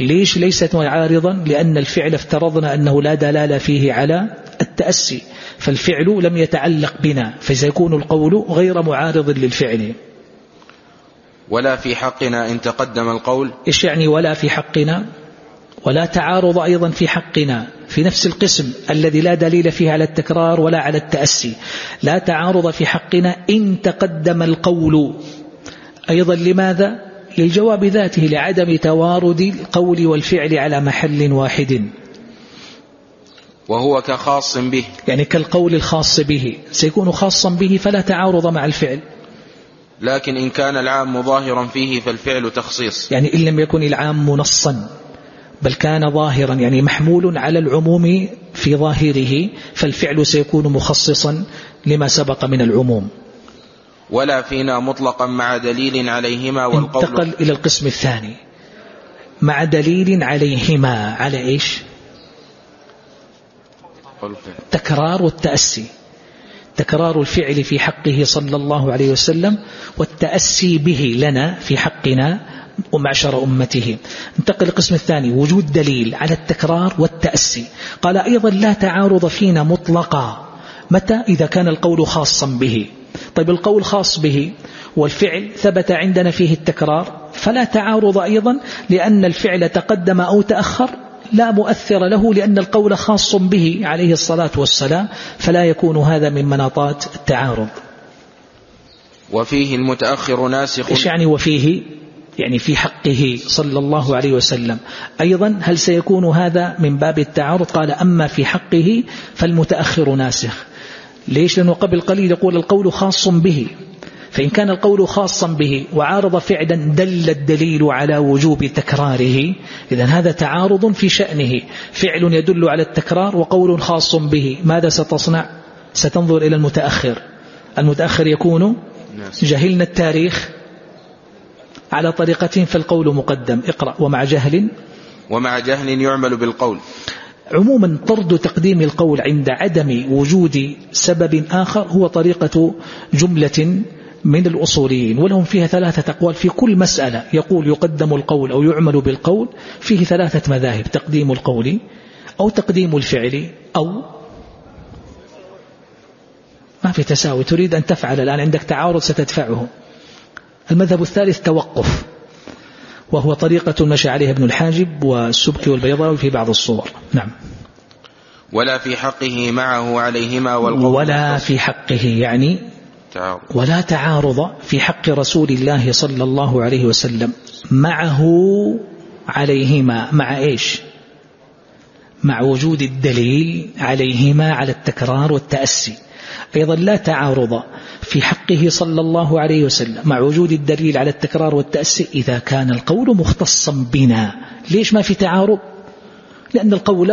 ليش ليست معارضا لأن الفعل افترضنا أنه لا دلالة فيه على التأسي. فالفعل لم يتعلق بنا فسيكون القول غير معارض للفعل. ولا في حقنا إن تقدم القول. إيش يعني ولا في حقنا؟ ولا تعارض أيضا في حقنا في نفس القسم الذي لا دليل فيه على التكرار ولا على التأسي. لا تعارض في حقنا إن تقدم القول. أيضا لماذا؟ للجواب ذاته لعدم توارد القول والفعل على محل واحد. وهو كخاص به. يعني كالقول الخاص به. سيكون خاصا به فلا تعارض مع الفعل. لكن إن كان العام ظاهرا فيه فالفعل تخصيص. يعني إن لم يكن العام نصا بل كان ظاهرا يعني محمول على العموم في ظاهره فالفعل سيكون مخصصا لما سبق من العموم. ولا فينا مطلقا مع دليل عليهما والقول انتقل إلى القسم الثاني. مع دليل عليهما على إيش؟ تكرار والتأسي تكرار الفعل في حقه صلى الله عليه وسلم والتأسي به لنا في حقنا ومعشر أمته. انتقل القسم الثاني. وجود دليل على التكرار والتأسي. قال أيضا لا تعارض فينا مطلقا. متى؟ إذا كان القول خاصا به. طيب القول خاص به والفعل ثبت عندنا فيه التكرار. فلا تعارض أيضا لأن الفعل تقدم أو تأخر. لا مؤثر له لأن القول خاص به عليه الصلاة والسلام. فلا يكون هذا من مناطات التعارض. وفيه المتأخر ناسخ. إيش يعني وفيه؟ يعني في حقه صلى الله عليه وسلم. أيضا هل سيكون هذا من باب التعارض؟ قال أما في حقه فالمتأخر ناسخ. ليش؟ لأنه قبل قليل يقول القول خاص به. فإن كان القول خاصا به وعارض فعلا دل الدليل على وجوب تكراره إذا هذا تعارض في شأنه. فعل يدل على التكرار وقول خاص به. ماذا ستصنع؟ ستنظر إلى المتأخر. المتأخر يكون جهلنا التاريخ. على طريقة فالقول مقدم. اقرأ. ومع جهل. ومع جهل يعمل بالقول. عموما طرد تقديم القول عند عدم وجود سبب آخر هو طريقة جملة من الأصوليين ولهم فيها ثلاثة أقوال في كل مسألة. يقول يقدم القول أو يعمل بالقول فيه ثلاثة مذاهب تقديم القول أو تقديم الفعل أو ما في تساوي. تريد أن تفعل الآن عندك تعارض ستدفعه. المذهب الثالث توقف وهو طريقة مشى عليها ابن الحاجب والسبكي والبيضاوي في بعض الصور. نعم. ولا في حقه معه عليهما والقول ولا في حقه يعني تعارض. ولا تعارض في حق رسول الله صلى الله عليه وسلم. معه عليهما مع إيش؟ مع وجود الدليل عليهما على التكرار والتأسي. أيضا لا تعارض في حقه صلى الله عليه وسلم مع وجود الدليل على التكرار والتأسي إذا كان القول مختصا بنا. ليش ما في تعارض؟ لأن القول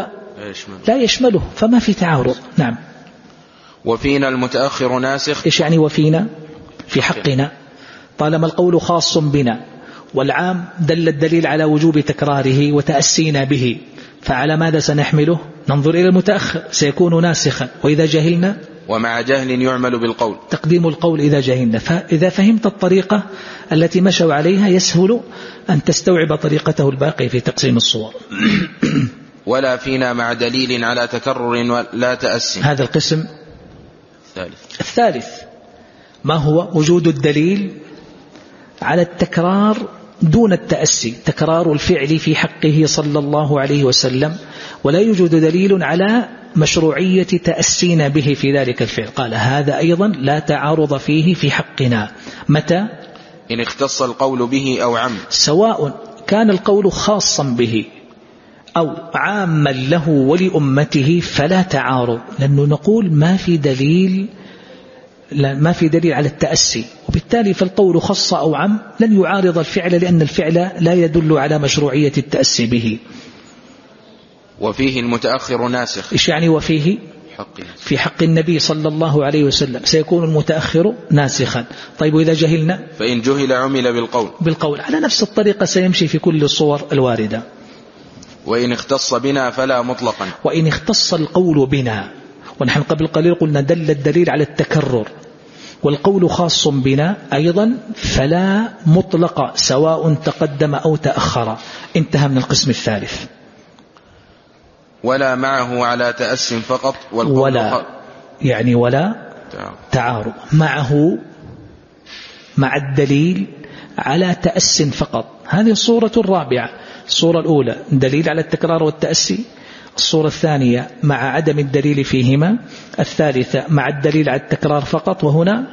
لا يشمله فما في تعارض. نعم. وفينا المتأخر ناسخ. إيش يعني وفينا؟ في حقنا. طالما القول خاص بنا والعام دل الدليل على وجوب تكراره وتأسينا به فعلى ماذا سنحمله؟ ننظر إلى المتأخر سيكون ناسخا. وإذا جهلنا ومع جهل يعمل بالقول. تقديم القول إذا جهلنا. فإذا فهمت الطريقة التي مشوا عليها يسهل أن تستوعب طريقته الباقية في تقسيم الصور. ولا فينا مع دليل على تكرر ولا تأسي. هذا القسم الثالث. الثالث ما هو وجود الدليل على التكرار دون التأسي؟ تكرار الفعل في حقه صلى الله عليه وسلم. ولا يوجد دليل على مشروعية تأسينا به في ذلك الفعل. قال هذا أيضا لا تعارض فيه في حقنا. متى؟ إن اختص القول به أو عم. سواء كان القول خاصا به أو عاما له ولأمته فلا تعارض لأنه نقول ما في دليل ما في دليل على التأسي. وبالتالي فالقول خص أو عم لن يعارض الفعل لأن الفعل لا يدل على مشروعية التأسي به. وفيه المتأخر ناسخ. إيش يعني وفيه؟ حقه. في حق النبي صلى الله عليه وسلم. سيكون المتأخر ناسخا. طيب وإذا جهلنا؟ فإن جهل عمل بالقول. بالقول. على نفس الطريقة سيمشي في كل الصور الواردة. وإن اختص بنا فلا مطلقا. وإن اختص القول بنا. ونحن قبل قليل قلنا دل الدليل على التكرر. والقول خاص بنا أيضا فلا مطلق سواء تقدم أو تأخر. انتهى من القسم الثالث. ولا معه على تأس فقط ولا يعني ولا تعارض. معه مع الدليل على تأس فقط. هذه الصورة الرابعة. الصورة الأولى دليل على التكرار والتأسي الصورة الثانية مع عدم الدليل فيهما. الثالثة مع الدليل على التكرار فقط وهنا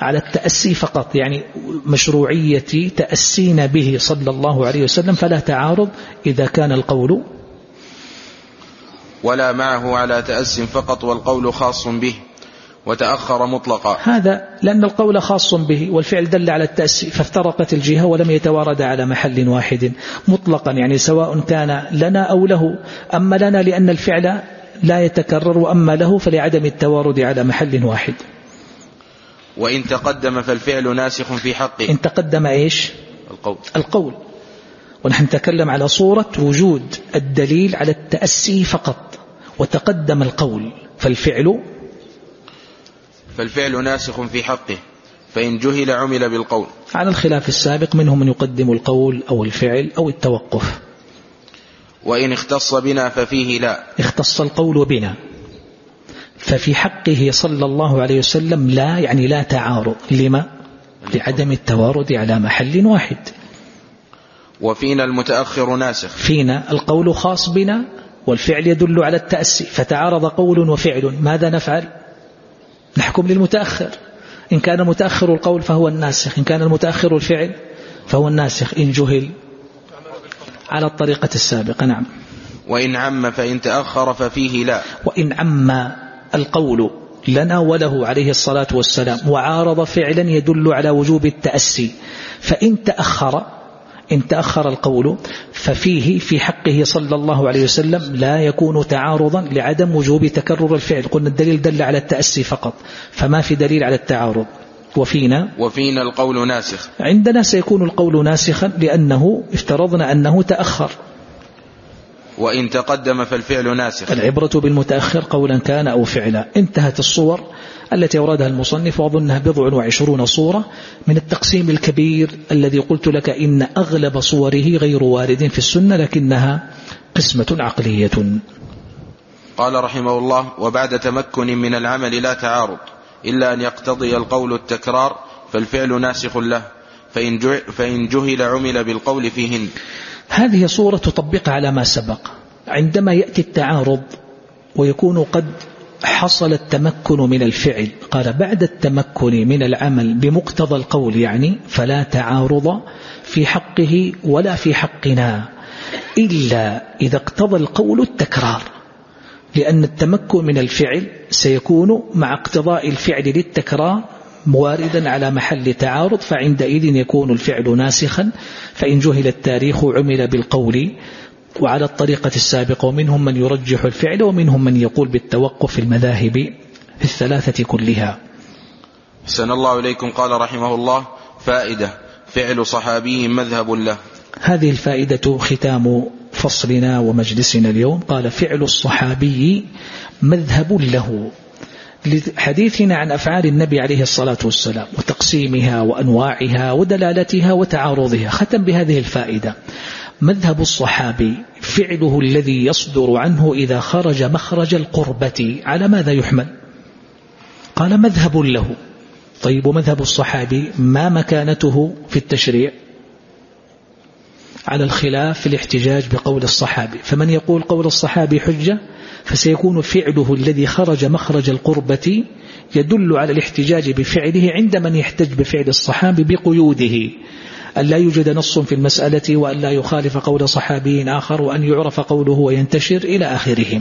على التأسي فقط. يعني مشروعية تأسينا به صلى الله عليه وسلم فلا تعارض إذا كان القول ولا معه على تأس فقط والقول خاص به وتأخر مطلقا. هذا لأن القول خاص به والفعل دل على التأسي فافترقت الجهة ولم يتوارد على محل واحد مطلقا يعني سواء كان لنا أو له. أما لنا لأن الفعل لا يتكرر وأما له فلعدم التوارد على محل واحد. وإن تقدم فالفعل ناسخ في حقه. إن تقدم إيش؟ القول. القول. ونحن نتكلم على صورة وجود الدليل على التأسي فقط. وتقدم القول فالفعل فالفعل ناسخ في حقه فإن جهل عمل بالقول. على الخلاف السابق منهم من يقدم القول أو الفعل أو التوقف. وإن اختص بنا ففيه لا. اختص القول بنا. ففي حقه صلى الله عليه وسلم لا يعني لا تعارض. لما؟ لعدم التوارد على محل واحد. وفينا المتأخر ناسخ. فينا القول خاص بنا والفعل يدل على التأسي فتعارض قول وفعل ماذا نفعل؟ نحكم للمتأخر. إن كان المتأخر القول فهو الناسخ إن كان المتأخر الفعل فهو الناسخ إن جهل على الطريقة السابقة نعم. وإن عم فإن تأخر ففيه لا. وإن عم القول لنا وله عليه الصلاة والسلام وعارض فعلا يدل على وجوب التأسي فإن تأخر إن تأخر القول ففيه في حقه صلى الله عليه وسلم لا يكون تعارضا لعدم وجوب تكرر الفعل. قلنا الدليل دل على التأسي فقط فما في دليل على التعارض؟ وفينا؟ وفينا القول ناسخ. عندنا سيكون القول ناسخا لأنه افترضنا أنه تأخر. وإن تقدم فالفعل ناسخ. العبرة بالمتأخر قولا كان أو فعلا. انتهت الصور. التي أوردها المصنف وأظنها بضع وعشرون صورة من التقسيم الكبير الذي قلت لك إن أغلب صوره غير وارد في السنة لكنها قسمة عقلية. قال رحمه الله وبعد تمكن من العمل لا تعارض إلا أن يقتضي القول التكرار فالفعل ناسخ له فإن, جهل عمل بالقول فيهن. هذه صورة تطبقها على ما سبق. عندما يأتي التعارض ويكون قد حصل التمكن من الفعل. قال بعد التمكن من العمل بمقتضى القول يعني فلا تعارض في حقه ولا في حقنا إلا إذا اقتضى القول التكرار. لأن التمكن من الفعل سيكون مع اقتضاء الفعل للتكرار مواردا على محل تعارض فعندئذ يكون الفعل ناسخا فإن جهل التاريخ عمل بالقول. وعلى الطريقة السابقة ومنهم من يرجح الفعل ومنهم من يقول بالتوقف في المذاهب الثلاثة كلها. سن الله إليكم قال رحمه الله. فائدة فعل صحابي مذهب له. هذه الفائدة ختام فصلنا ومجلسنا اليوم. قال فعل الصحابي مذهب له. لحديثنا عن أفعال النبي عليه الصلاة والسلام وتقسيمها وأنواعها ودلالتها وتعارضها. ختم بهذه الفائدة. مذهب الصحابي فعله الذي يصدر عنه إذا خرج مخرج القربة على ماذا يحمل؟ قال مذهب له. طيب مذهب الصحابي ما مكانته في التشريع؟ على الخلاف في الاحتجاج بقول الصحابي. فمن يقول قول الصحابي حجة فسيكون فعله الذي خرج مخرج القربة يدل على الاحتجاج بفعله عند من يحتج بفعل الصحابي بقيوده. أن لا يوجد نص في المسألة وأن لا يخالف قول صحابي آخر وأن يعرف قوله وينتشر إلى آخره.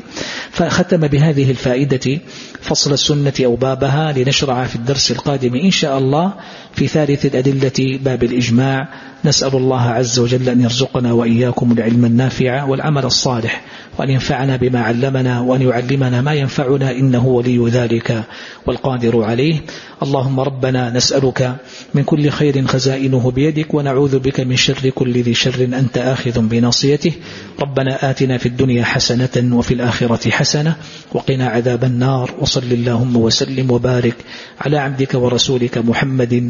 فختم بهذه الفائدة فصل السنة أو بابها لنشرع في الدرس القادم إن شاء الله. في ثالث الأدلة باب الإجماع نسأل الله عز وجل أن يرزقنا وإياكم العلم النافع والعمل الصالح وأن ينفعنا بما علمنا وأن يعلمنا ما ينفعنا إنه ولي ذلك والقادر عليه. اللهم ربنا نسألك من كل خير خزائنه بيدك ونعوذ بك من شر كل ذي شر أنت آخذ بناصيته. ربنا آتنا في الدنيا حسنة وفي الآخرة حسنة وقنا عذاب النار وصل اللهم وسلم وبارك على عبدك ورسولك محمد